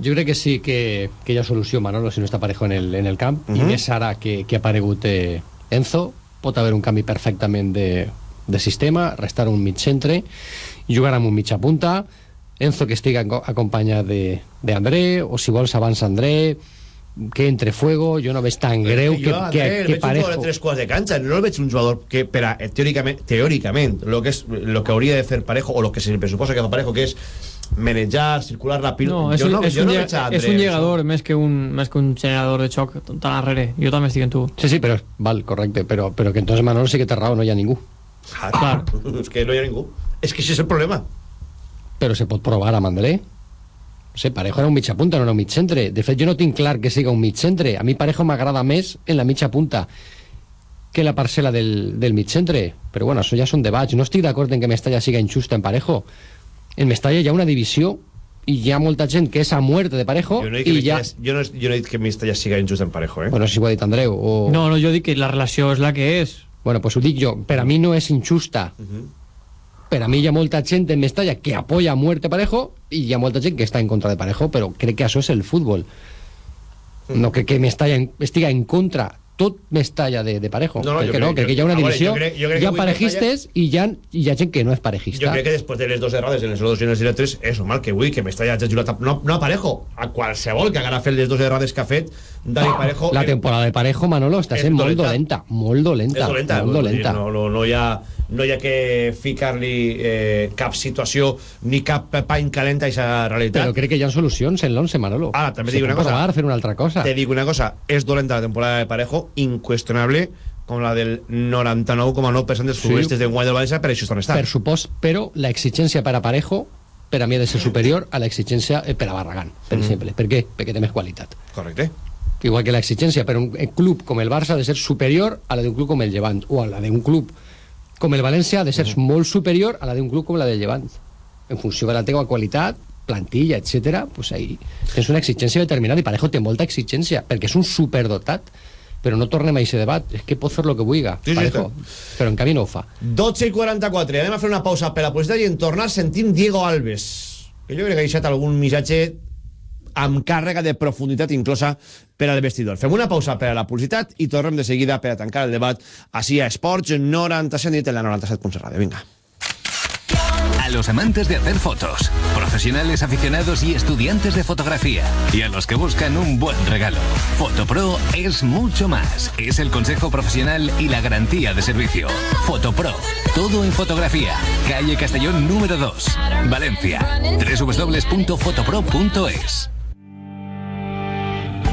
Jo crec que sí que, que hi ha solució, Manolo, si no està Parejo en el, en el camp, uh -huh. Mhm. i més ara que, que ha aparegut eh, Enzo, pot haver un canvi perfectament de, de sistema, restar un mig centre, jugar amb un mitja punta, Enzo que estigui aco- acompanyat de, de André, o si vols abans André, que entre fuego, jo no veig tan greu que, jo, André, que, el que veig un jugador Parejo... de tres quarts de cancha, no el veig un jugador que, per a, eh, teòricament, teòricament lo, que és, lo que hauria de fer Parejo, o lo que se pressuposa que fa Parejo, que és manejar, circular la pilota. No, és jo un, no, és jo un, no lle- veig a André és un llegador més que un, més que un generador de xoc tan darrere. Jo també estic en tu. Sí, sí, però, val, correcte, però, però que entonces Manolo sí que té raó, no hi ha ningú. això. Clar. és que no hi ha ningú. És que això és el problema. però se pot provar amb André no sé, Parejo era un mitja punta, no era un mig centre de fet jo no tinc clar que siga un mig centre a mi Parejo m'agrada més en la mitja punta que la parcel·la del, del mig centre però bueno, això ja són debats no estic d'acord en que Mestalla siga injusta en Parejo en Mestalla hi ha una divisió i hi ha molta gent que és a muerte de Parejo Jo no he dit que, i ja... Jo no, jo no he dit que Mestalla siga injust en Parejo, eh? bueno, si ho ha dit Andreu o... No, no, jo dic que la relació és la que és. Bueno, pues ho dic jo, per a mi no és injusta. Per a mi hi ha molta gent en Mestalla que apoya a muerte Parejo i hi ha molta gent que està en contra de Parejo, però crec que això és el futbol. No crec que Mestalla estiga en contra tot Mestalla de, de Parejo. No, no, crec jo que no, crec- crec que hi ha jo- una a veure, divisió, jo crec- jo crec hi ha parejistes i hi ha, hi ha gent que no és Jo parejista. crec que després de les dues errades en els 2 i en els 0-3 és normal que avui que Mestalla hagi jugat a- no, no a Parejo, a qualsevol que haguera fet les dues errades que ha fet Dani Parejo La eh, temporada de Parejo, Manolo, està sent molt dolenta. Molt dolenta. és dolenta, molt vull dolenta. No, no, no, hi ha, no hi ha que ficar-li eh, cap situació ni cap pany calent a aquesta realitat Però crec que hi ha solucions en l'11, Manolo. Ara, també Se dic una cosa. provar, fer una altra cosa. Te digo una cosa, es dolenta la temporada de Parejo, incuestionable, com la del 99,9% dels Sí. futbolistes de guany del València, per això estan estant. Per supost, però la exigència per a Parejo per a mi ha de ser superior a l'exigència eh, per a Barragán, per Mhm. exemple. Per què? Perquè té més qualitat. Correcte. Igual que l'exigència per a un eh, club com el Barça ha de ser superior a la d'un club com el Llevant o a la d'un club com el València ha de ser molt superior a la d'un club com la del Llevant. En funció de la teva qualitat plantilla, etc. pues ahí tens una exigència determinada i Parejo té molta exigència perquè és un superdotat però no tornem a aquest debat, és que pot fer el que vulgui Sí, sí, Parejo, però en canvi no ho fa. 12 i 44, anem a fer una pausa per la publicitat i en tornar sentim Diego Alves que jo crec que ha deixat algun missatge amb càrrega de profunditat inclosa per al vestidor. Fem una pausa per a la publicitat i tornem de seguida per a tancar el debat així a Esports 97 nit en la 97.7 Ràdio. Vinga. A los amantes de hacer fotos, profesionales aficionados y estudiantes de fotografía, y a los que buscan un buen regalo. Fotopro es mucho más. Es el consejo profesional y la garantía de servicio. Fotopro, todo en fotografía. Calle Castellón número 2, Valencia. www.fotopro.es.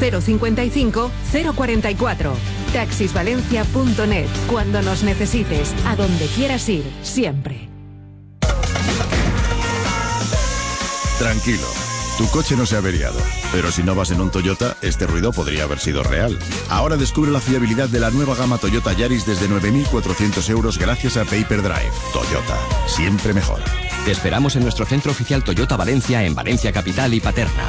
055 044. Taxisvalencia.net. Cuando nos necesites, a donde quieras ir, siempre. Tranquilo, tu coche no se ha averiado, pero si no vas en un Toyota, este ruido podría haber sido real. Ahora descubre la fiabilidad de la nueva gama Toyota Yaris desde 9.400 euros gracias a Paper Drive. Toyota, siempre mejor. Te esperamos en nuestro centro oficial Toyota Valencia en Valencia Capital y Paterna.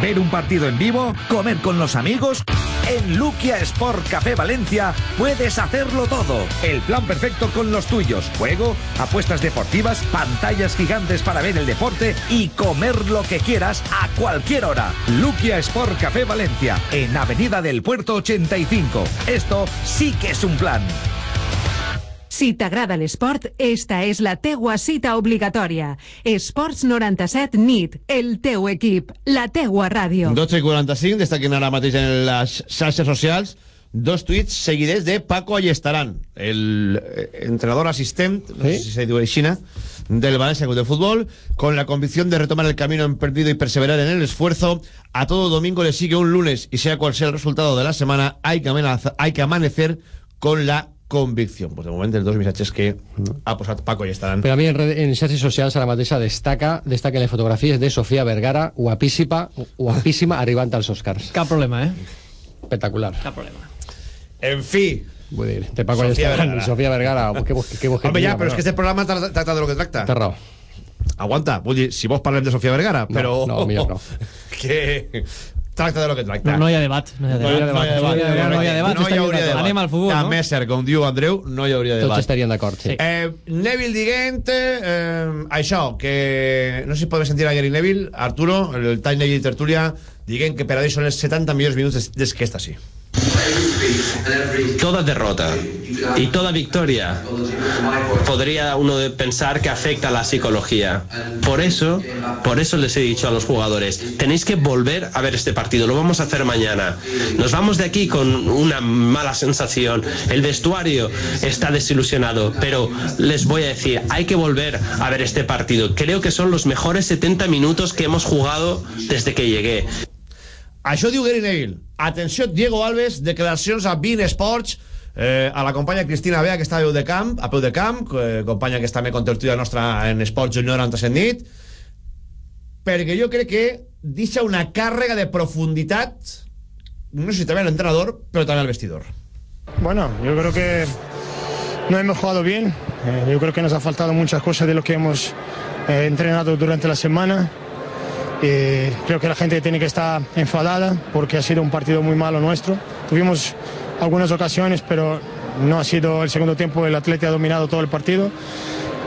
Ver un partido en vivo, comer con los amigos. En Luquia Sport Café Valencia puedes hacerlo todo. El plan perfecto con los tuyos. Juego, apuestas deportivas, pantallas gigantes para ver el deporte y comer lo que quieras a cualquier hora. Luquia Sport Café Valencia, en Avenida del Puerto 85. Esto sí que es un plan. Si t'agrada l'esport, esta és la teua cita obligatòria. Esports 97 NIT, el teu equip, la teua ràdio. 12 i 45, destaquen ara mateix en les xarxes socials dos tuits seguidets de Paco Allestarán, el eh, entrenador asistent, no sé si se diu així, del Valencia Club de Fútbol, con la convicción de retomar el camino emprendido y perseverar en el esfuerzo. A todo domingo le sigue un lunes y sea cual sea el resultado de la semana, hay que, amenaza- hay que amanecer con la convicción. Pues de momento, els dos missatges que ha posat Paco Allestarán. Però a mi en, red- en xarxes socials ara mateixa destaca, destaquen les fotografies de Sofía Vergara, guapíssima, guapíssima, arribant als Oscars. Cap problema, eh? Espectacular. Cap problema. En fi. Vull dir, de Paco Sofía Allestarán, Vergara. Sofía Vergara, què vols que, què vols que Home, ja, però és que este programa tracta, de lo que tracta. Té raó. Aguanta, vull dir, si vols parlem de Sofía Vergara, No, però... no, millor no. que tracta de lo que tracta. No, no hi ha debat. No hi ha No debat. No hi ha debat. No hi ha debat. No hi hauria debat. Anem al futbol, no? També és cert, com diu Andreu, no hi hauria debat. Tots estarien d'acord, sí. Eh, Neville dient eh, això, que no sé si podem sentir a Gary Neville, Arturo, el Time Neville Tertulia, dient que per a són els 70 millors minuts des, des que està sí. Toda derrota y toda victoria podría uno pensar que afecta a la psicología. Por eso, por eso les he dicho a los jugadores, tenéis que volver a ver este partido, lo vamos a hacer mañana. Nos vamos de aquí con una mala sensación, el vestuario está desilusionado, pero les voy a decir, hay que volver a ver este partido. Creo que son los mejores 70 minutos que hemos jugado desde que llegué. Això diu Gary Neville. Atenció, Diego Alves, declaracions a Bean Sports, eh, a la companya Cristina Bea, que està a peu de camp, a peu de camp, eh, companya que està també contertulia nostra en Esports Junior 97 nit, perquè jo crec que deixa una càrrega de profunditat, no sé si també l'entrenador, però també al vestidor. Bueno, yo creo que no hemos jugado bien. Eh, yo creo que nos ha faltado muchas cosas de lo que hemos eh, entrenado durante la semana. Eh, creo que la gente tiene que estar enfadada porque ha sido un partido muy malo nuestro. Tuvimos algunas ocasiones, pero no ha sido el segundo tiempo. El Atleti ha dominado todo el partido.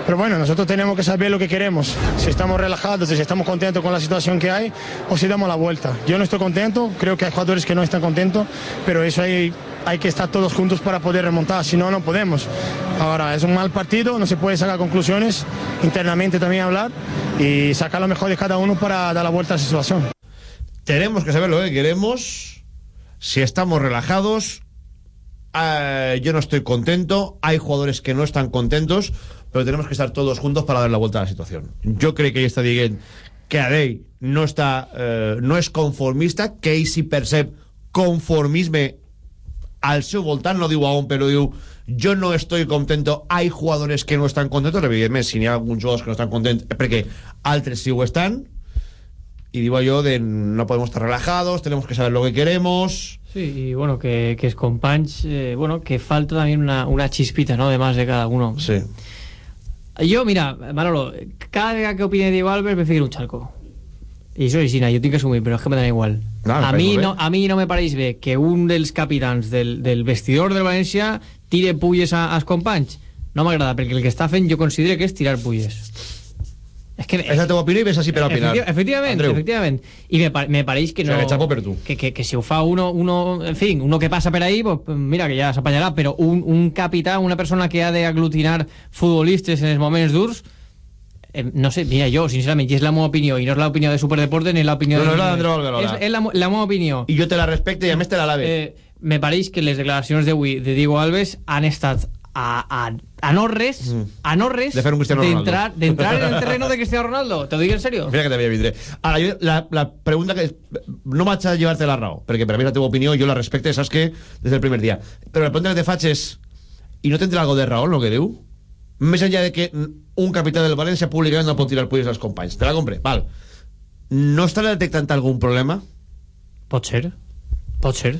Pero bueno, nosotros tenemos que saber lo que queremos. Si estamos relajados, si estamos contentos con la situación que hay o si damos la vuelta. Yo no estoy contento, creo que hay jugadores que no están contentos, pero eso hay, hay que estar todos juntos para poder remontar, si no, no podemos. Ahora, es un mal partido, no se puede sacar conclusiones, internamente también hablar y sacar lo mejor de cada uno para dar la vuelta a la situación. Tenemos que saber lo que queremos. Si estamos relajados, eh, yo no estoy contento. Hay jugadores que no están contentos, pero tenemos que estar todos juntos para dar la vuelta a la situación. Jo crec que ell està dient que Adey no, està, eh, no és conformista, que sí percep conformisme al seu voltant, no diu a on, però diu jo no estoy contento, hay jugadores que no estan contentos, evidentment, si n'hi ha alguns jugadors que no estan contents, perquè altres sí ho estan, y digo yo de no podemos estar relajados, tenemos que saber lo que queremos. Sí, y bueno, que, que es companys, eh, bueno, que falta también una, una chispita, ¿no? De más de cada uno. Sí. Yo, mira, Manolo, cada vez que opine Diego Alves me fico un charco. I això és així, jo tinc que assumir, però és que me dona igual. No, a, mi no, a mi no me pareix bé que un dels capitans del, del vestidor del València tire pulles a, als companys. No m'agrada, perquè el que està fent jo considero que és tirar pulles. És que... És la teva opinió i ves així per opinar. Efecti efectivament, Andreu. efectivament. I me, pa me pareix que O no... sigui, que xapo per tu. Que, que, que si ho fa uno, uno, en fin, uno que passa per ahí, pues, mira, que ja s'apanyarà, però un, un capità, una persona que ha d'aglutinar futbolistes en els moments durs, eh, no sé, mira, jo, sincerament, i és la meva opinió, i no és l'opinió de Superdeporte ni l'opinió No, no de... és la d'Andreu Alberola. És, és la, la meva opinió. I jo te la respecte i a més te la lave. Eh, me pareix que les declaracions d'avui de Diego Alves han estat a, a, a no res, a no res De fer un Cristiano Ronaldo. d'entrar en el terreno de Cristiano Ronaldo. Te ho dic en serio. Mira que te voy a vindre. Ara, jo, la, la pregunta que... No vaig a llevar-te la raó, perquè per a mi la teva opinió jo la respecte, saps que des del primer dia. Però la pregunta que te faig és... I no tindrà algo de raó en el que diu? Més enllà de que un capità del València públicament no pot tirar pulles als companys. Te la compre? Val. No està detectant algun problema? Pot ser. Pot ser.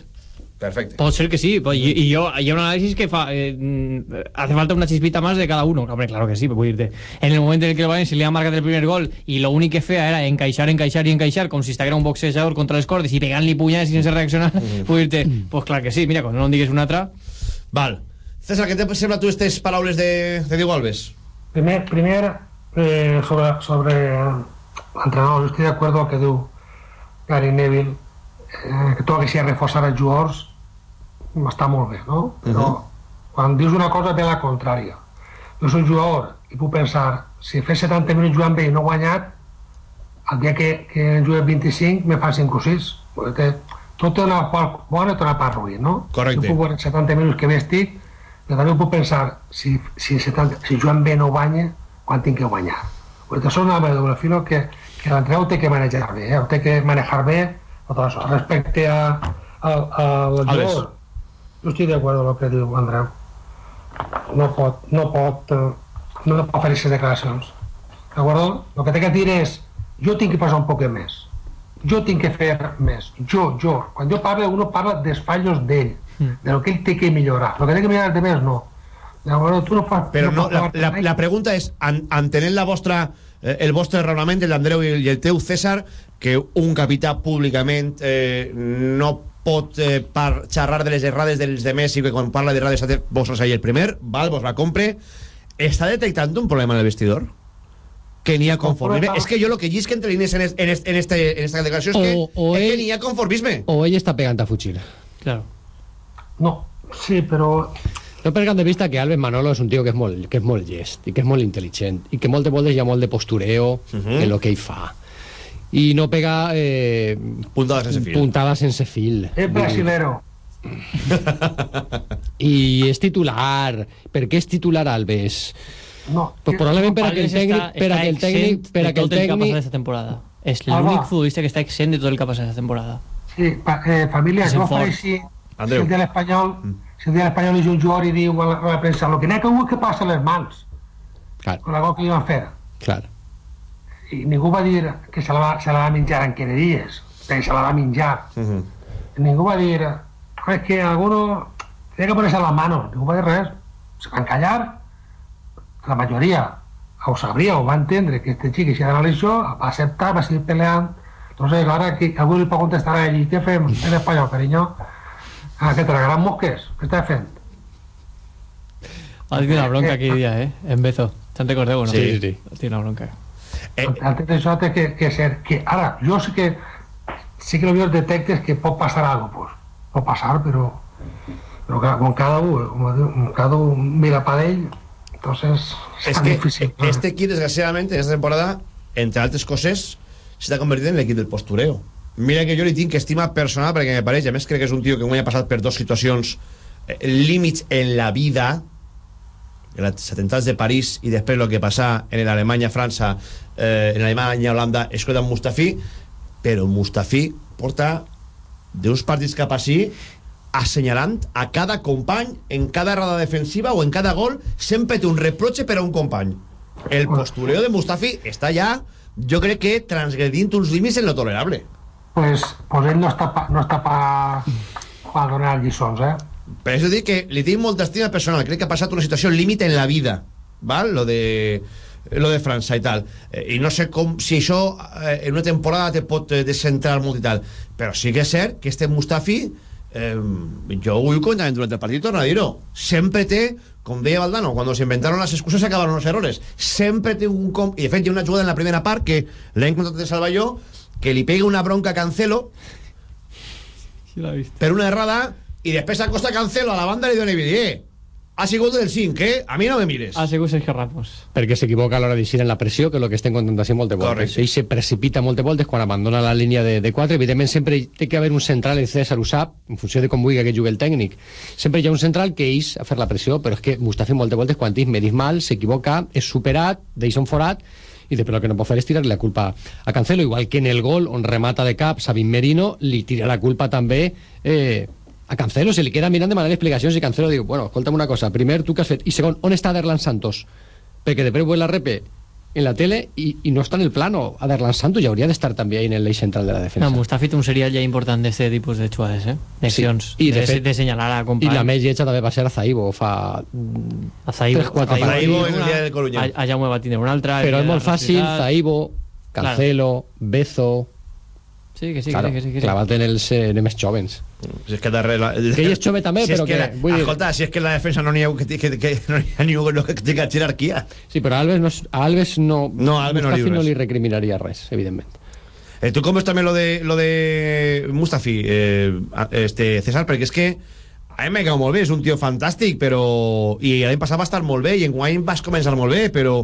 Perfecte. Pot ser que sí, però y, y yo hay un análisis que fa, eh, mm, hace falta una chispita más de cada uno. Hombre, claro que sí, voy a irte. En el momento en el que el Valencia le ha marcat el primer gol y lo únic que feia era encaixar, encaixar i encaixar com si estiguera un boxejador contra les cordes i pegant-li punyades sense reaccionar, vull dir-te, pues clar que sí, mira, quan no digues una altra... Val. César, què te sembla tu aquestes paraules de, de Diego Alves? Primer, primer eh, sobre, sobre l'entrenador, jo estic d'acord amb el que diu Gary Neville, eh, que tot el que sigui reforçar els jugadors està molt bé, no? Però quan dius una cosa ve la contrària. Jo soc jugador i puc pensar, si fes 70 minuts jugant bé i no guanyat, el dia que, que en jugué 25 me fan 5 o 6. Perquè tot té una part bona i té una part ruïna, no? Correcte. Jo puc veure 70 minuts que bé estic, però també puc pensar, si, si, 70, si jugant bé no guanya, quan tinc que guanyar. Perquè això és una de doble filo que, que l'entrenador té que manejar bé, eh? té que manejar bé tot això. Respecte a, a, a, jugador, jo estic d'acord amb el que diu Andreu. No pot, no pot, eh, no pot fer aquestes declaracions. D'acord? El que té que dir és, jo tinc que posar un poc més. Jo tinc que fer més. Jo, jo. Quan jo parlo, uno parla dels fallos d'ell, de lo que ell té que millorar. El que té que millorar de més, no. Llavors, tu no pots... Però no, pots la, la, la pregunta és, en, entenent la vostra, eh, el vostre raonament, el d'Andreu i el, i el teu, César, que un capità públicament eh, no pot eh, par, xerrar de les errades dels de Messi, que quan parla d'errades vos ahí el primer, val, vos la compre, està detectant un problema en el vestidor? Que n'hi ha conformisme. És que jo lo que llisc entre línies en, es, en, es, en, este, en esta declaració és que, O- o és que n'hi ha conformisme. O ell està pegant a fugir. Claro. No, sí, però... No perdem de vista que Alves Manolo és un tio que és molt, que és molt llest i que és molt intel·ligent i que moltes voltes hi ha molt de postureo Mhm. en lo que ell fa i no pega eh, Puntada sense fil. puntada sense fil És brasilero. i és titular per què és titular Alves? No. Pues probablement per a que el tècnic per a que el tècnic per a que el el tècnic aquesta temporada. És Alba. l'únic futbolista que està exent de tot el que ha passat aquesta temporada. Sí, pa, eh, família, És jo faré si, Andreu. el de l'Espanyol si el de l'Espanyol és un jugador i diu a la, a la premsa el que n'hi ha que que passa a les mans clar, con la gol que li van fer. Clar. i ningú va dir que se la va, se la va menjar en quereries que se la va menjar. Mhm. ningú va dir "Ah, es que alguno tiene que ponerse las manos ningú va dir res. Se van callar. La majoria ho sabria, ho va entendre que este xic si ha això, va acceptar, va seguir peleant. Entonces ara que algú li pot contestar a ell i què fem en espanyol, carinyo? Ah, que tragaran mosques? Què estàs fent? Ha tenido una bronca aquell dia, eh? En Bezo. Te'n recordeu, no? Sí, sí. Tiene la bronca. Eh, Antes d'això té que, que ser... Que, ara, jo sí que sí que potser detectes que pot passar algo, pues. Pot passar, però, però clar, com cada un, com diu, cada un mira per ell, entonces Es tan que difícil. este equip, desgraciadamente, en esta temporada, entre altres coses, s'està convertint en l'equip del postureo. Mira que jo li tinc estima personal perquè me pareix, a més crec que és un tio que ha passat per dues situacions eh, límits en la vida els atemptats de París i després el que passa en l'Alemanya-França eh, en l'Alemanya-Holanda escolta Mustafi però Mustafi porta d'uns partits cap així assenyalant a cada company en cada errada defensiva o en cada gol sempre té un reproche per a un company. El postureo de Mustafi està ja jo crec que transgredint uns límits en lo tolerable pues, pues ell no està pa, no està pa, pa donar lliçons, eh? Per això dic que li tinc molta estima personal. Crec que ha passat una situació límit en la vida. Val? Lo de lo de França i tal eh, i no sé com, si això eh, en una temporada te pot eh, descentrar molt i tal però sí que és cert que este Mustafi eh, jo ho dic durant el partit torno a dir-ho sempre té, com deia Valdano quan s'inventaron les excuses s'acabaron los errores sempre té un com... i de fet hi ha una jugada en la primera part que l'he encontrat de salvar jo que li pega una bronca a Cancelo Sí, l'ha vist. per una errada i després s'acosta Cancelo a la banda i li dona eh, ha sigut del 5, eh? A mi no me mires. Ha sigut Sergio Ramos. perquè s'equivoca a l'hora d'eixir en la pressió, que és el que estem contant així moltes voltes. Correcte. Ell se precipita moltes voltes quan abandona la línia de, de 4. Evidentment, sempre té que haver un central, el César ho sap, en funció de com vulgui que jugui el tècnic. Sempre hi ha un central que eix a fer la pressió, però és que Mustafi moltes voltes, quan ell medis mal, s'equivoca, és superat, deixa un forat, i després el que no pot fer és tirar la culpa a Cancelo, igual que en el gol on remata de cap Sabin Merino, li tira la culpa també eh, a Cancelo, se li queda mirant demanant explicacions i Cancelo diu, bueno, escolta'm una cosa, primer, tu què has fet? I segon, on està Aderlan Santos? Perquè després vull la repe en la tele i, i no està en el plano. Aderlan Santos ja hauria d'estar també ahí en el eix central de la defensa. No, Mustafi té un serial ja important d'aquest tipus de jugades, eh? D'accions. Sí, i de de, fet- de senyalar a I company. la més lletja també va ser a Zaibo fa a Zaibo, 3-4 a Zaibo, una, el dia del Coruña. A, a Jaume va tindre una altra. Però és molt fàcil. Zaibo, Cancelo, Bezo... Sí, que sí, claro, que sí, que sí. Que sí. clavat en els, eh, en els jovens. Si és que darrere... La... Que ell és jove també, si però que... que- la- vull dir- Escolta, si és que la defensa no n'hi ha, que, que, que, no hi ha ningú que tinga jerarquia. Sí, però a Alves no, a Alves no, No, a Alves no li no res. li recriminaria res, evidentment. Eh, ¿Tú cómo también lo de, lo de Mustafi, eh, este, César? Perquè és que a mi m'ha quedat molt bé, és un tio fantàstic, però... I l'any passat va estar molt bé, i en guany vas començar molt bé, però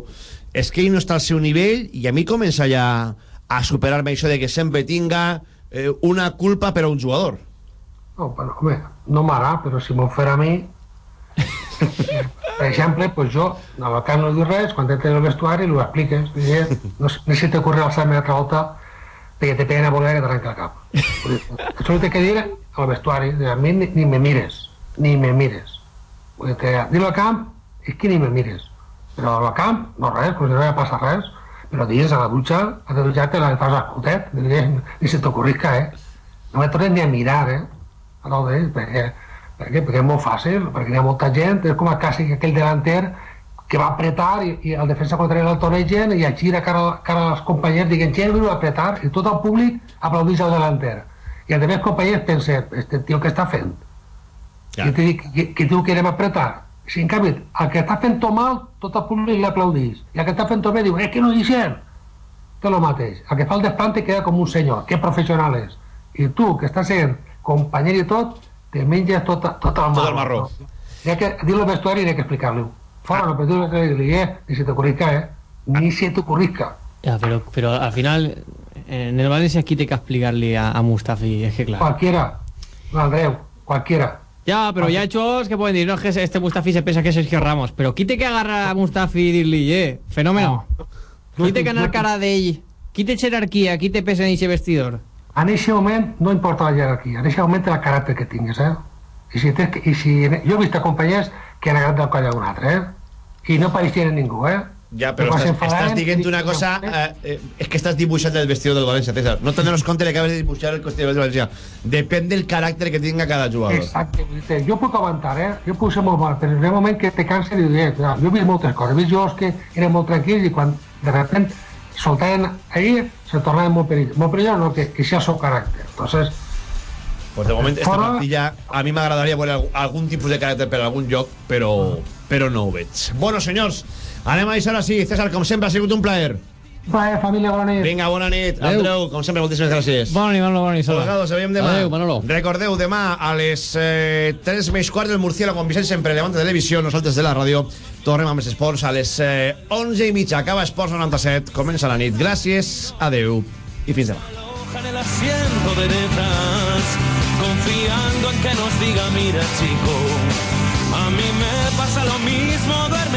és que ell no està al seu nivell, i a mi comença ja a superar-me això de que sempre tinga eh, una culpa per a un jugador. No, bueno, home, no m'agrada, però si m'ho fer a mi... per exemple, pues jo, en el camp no diu res, quan entres en el vestuari ho expliques. Digue, no, sé- te ocurre alçar-me altra volta perquè te peguen a voler que t'arranca el cap. Això ho té que dir al vestuari. A mi ni, ni me mires, ni me mires. Vull dir, dir-lo al camp és que ni me mires. Però al camp, no res, si no hi passar res. Però dins a la dutxa, a la dutxa te la fas escotet, ni, ni se t'ocorrisca, eh? No me tornes ni a mirar, eh? A no perquè, perquè, perquè és molt fàcil, perquè hi ha molta gent, és com cas que aquell delanter que va apretar i, i el defensa contrari el tonegen i el gira cara, cara als companys dient gent va apretar i tot el públic aplaudeix al delanter i els altres companys pensen este tio què està fent Ja. que, te dic, que, que diu que anem a apretar si en canvi el que està fent tot mal tot el públic l'aplaudeix i el que està fent tot bé diu és que no deixem té el mateix. El que fa el desplante queda com un senyor que professional és. I tu que estàs sent companyer i tot te menges tot, tot el marró, Tot el marró. Hi ha que dir-lo al vestuari i hi ha que explicar-li fora, no, però dir-lo al vestuari i dir-li, eh, ni se t'ocorrisca, eh? Ni se t'ocorrisca Ya, pero, pero al final, en el Valencia aquí te que explicarle a, a Mustafi, es que claro. cualquiera. No, Andreu, cualquiera Ya, pero ya hay chavos que pueden decir, no, es que este Mustafi se piensa que es Sergio Ramos, pero quite que agarra a Mustafi y dirle, eh, fenómeno. Quite que anar cara d'ell, quite jerarquia, quite peso en ese vestidor. en aquest moment no importa la jerarquia, en aquest moment el caràcter que tingues, eh? I si, tens, que- i si jo he vist acompanyats que han agradat del coll a un altre, eh? I no pareixien ningú, eh? Ja, però estàs, estàs dient una cosa... Eh, eh, és que estàs dibuixant el vestidor del València, César. No te'n dones compte que acabes de dibuixar el vestidor del València. Depèn del caràcter que tinga cada jugador. Exacte, jo puc aguantar, eh? Jo puc ser molt mal, però en un moment que te cansa eh, clar, jo he vist moltes coses, he vist jugadors que eren molt tranquils i quan de repente soltaven ahir se tornaven molt perillós. Molt perillós no, que, que sea su caràcter. Entonces, Pues de moment, esta Fora- plantilla, a mi m'agradaria veure algun tipus de caràcter per algun lloc, però però no ho veig. Bueno, senyors, anem a deixar així. César, com sempre, ha sigut un plaer. Plaer, família, bona nit. Vinga, bona nit. Adéu. Andreu, com sempre, moltíssimes gràcies. Bona nit, Manolo, bona nit. Colgados, veiem demà. Adéu, Manolo. Recordeu, demà a les eh, 3 més quart del Murciélago amb Vicent Sempre, Levante Televisió, nosaltres de la ràdio, tornem amb els esports a les eh, 11 i mitja. Acaba Esports 97, comença la nit. Gràcies, adeu i fins demà. en el asiento de detrás, confiando en que nos diga, mira chico, a mí me pasa lo mismo, duerme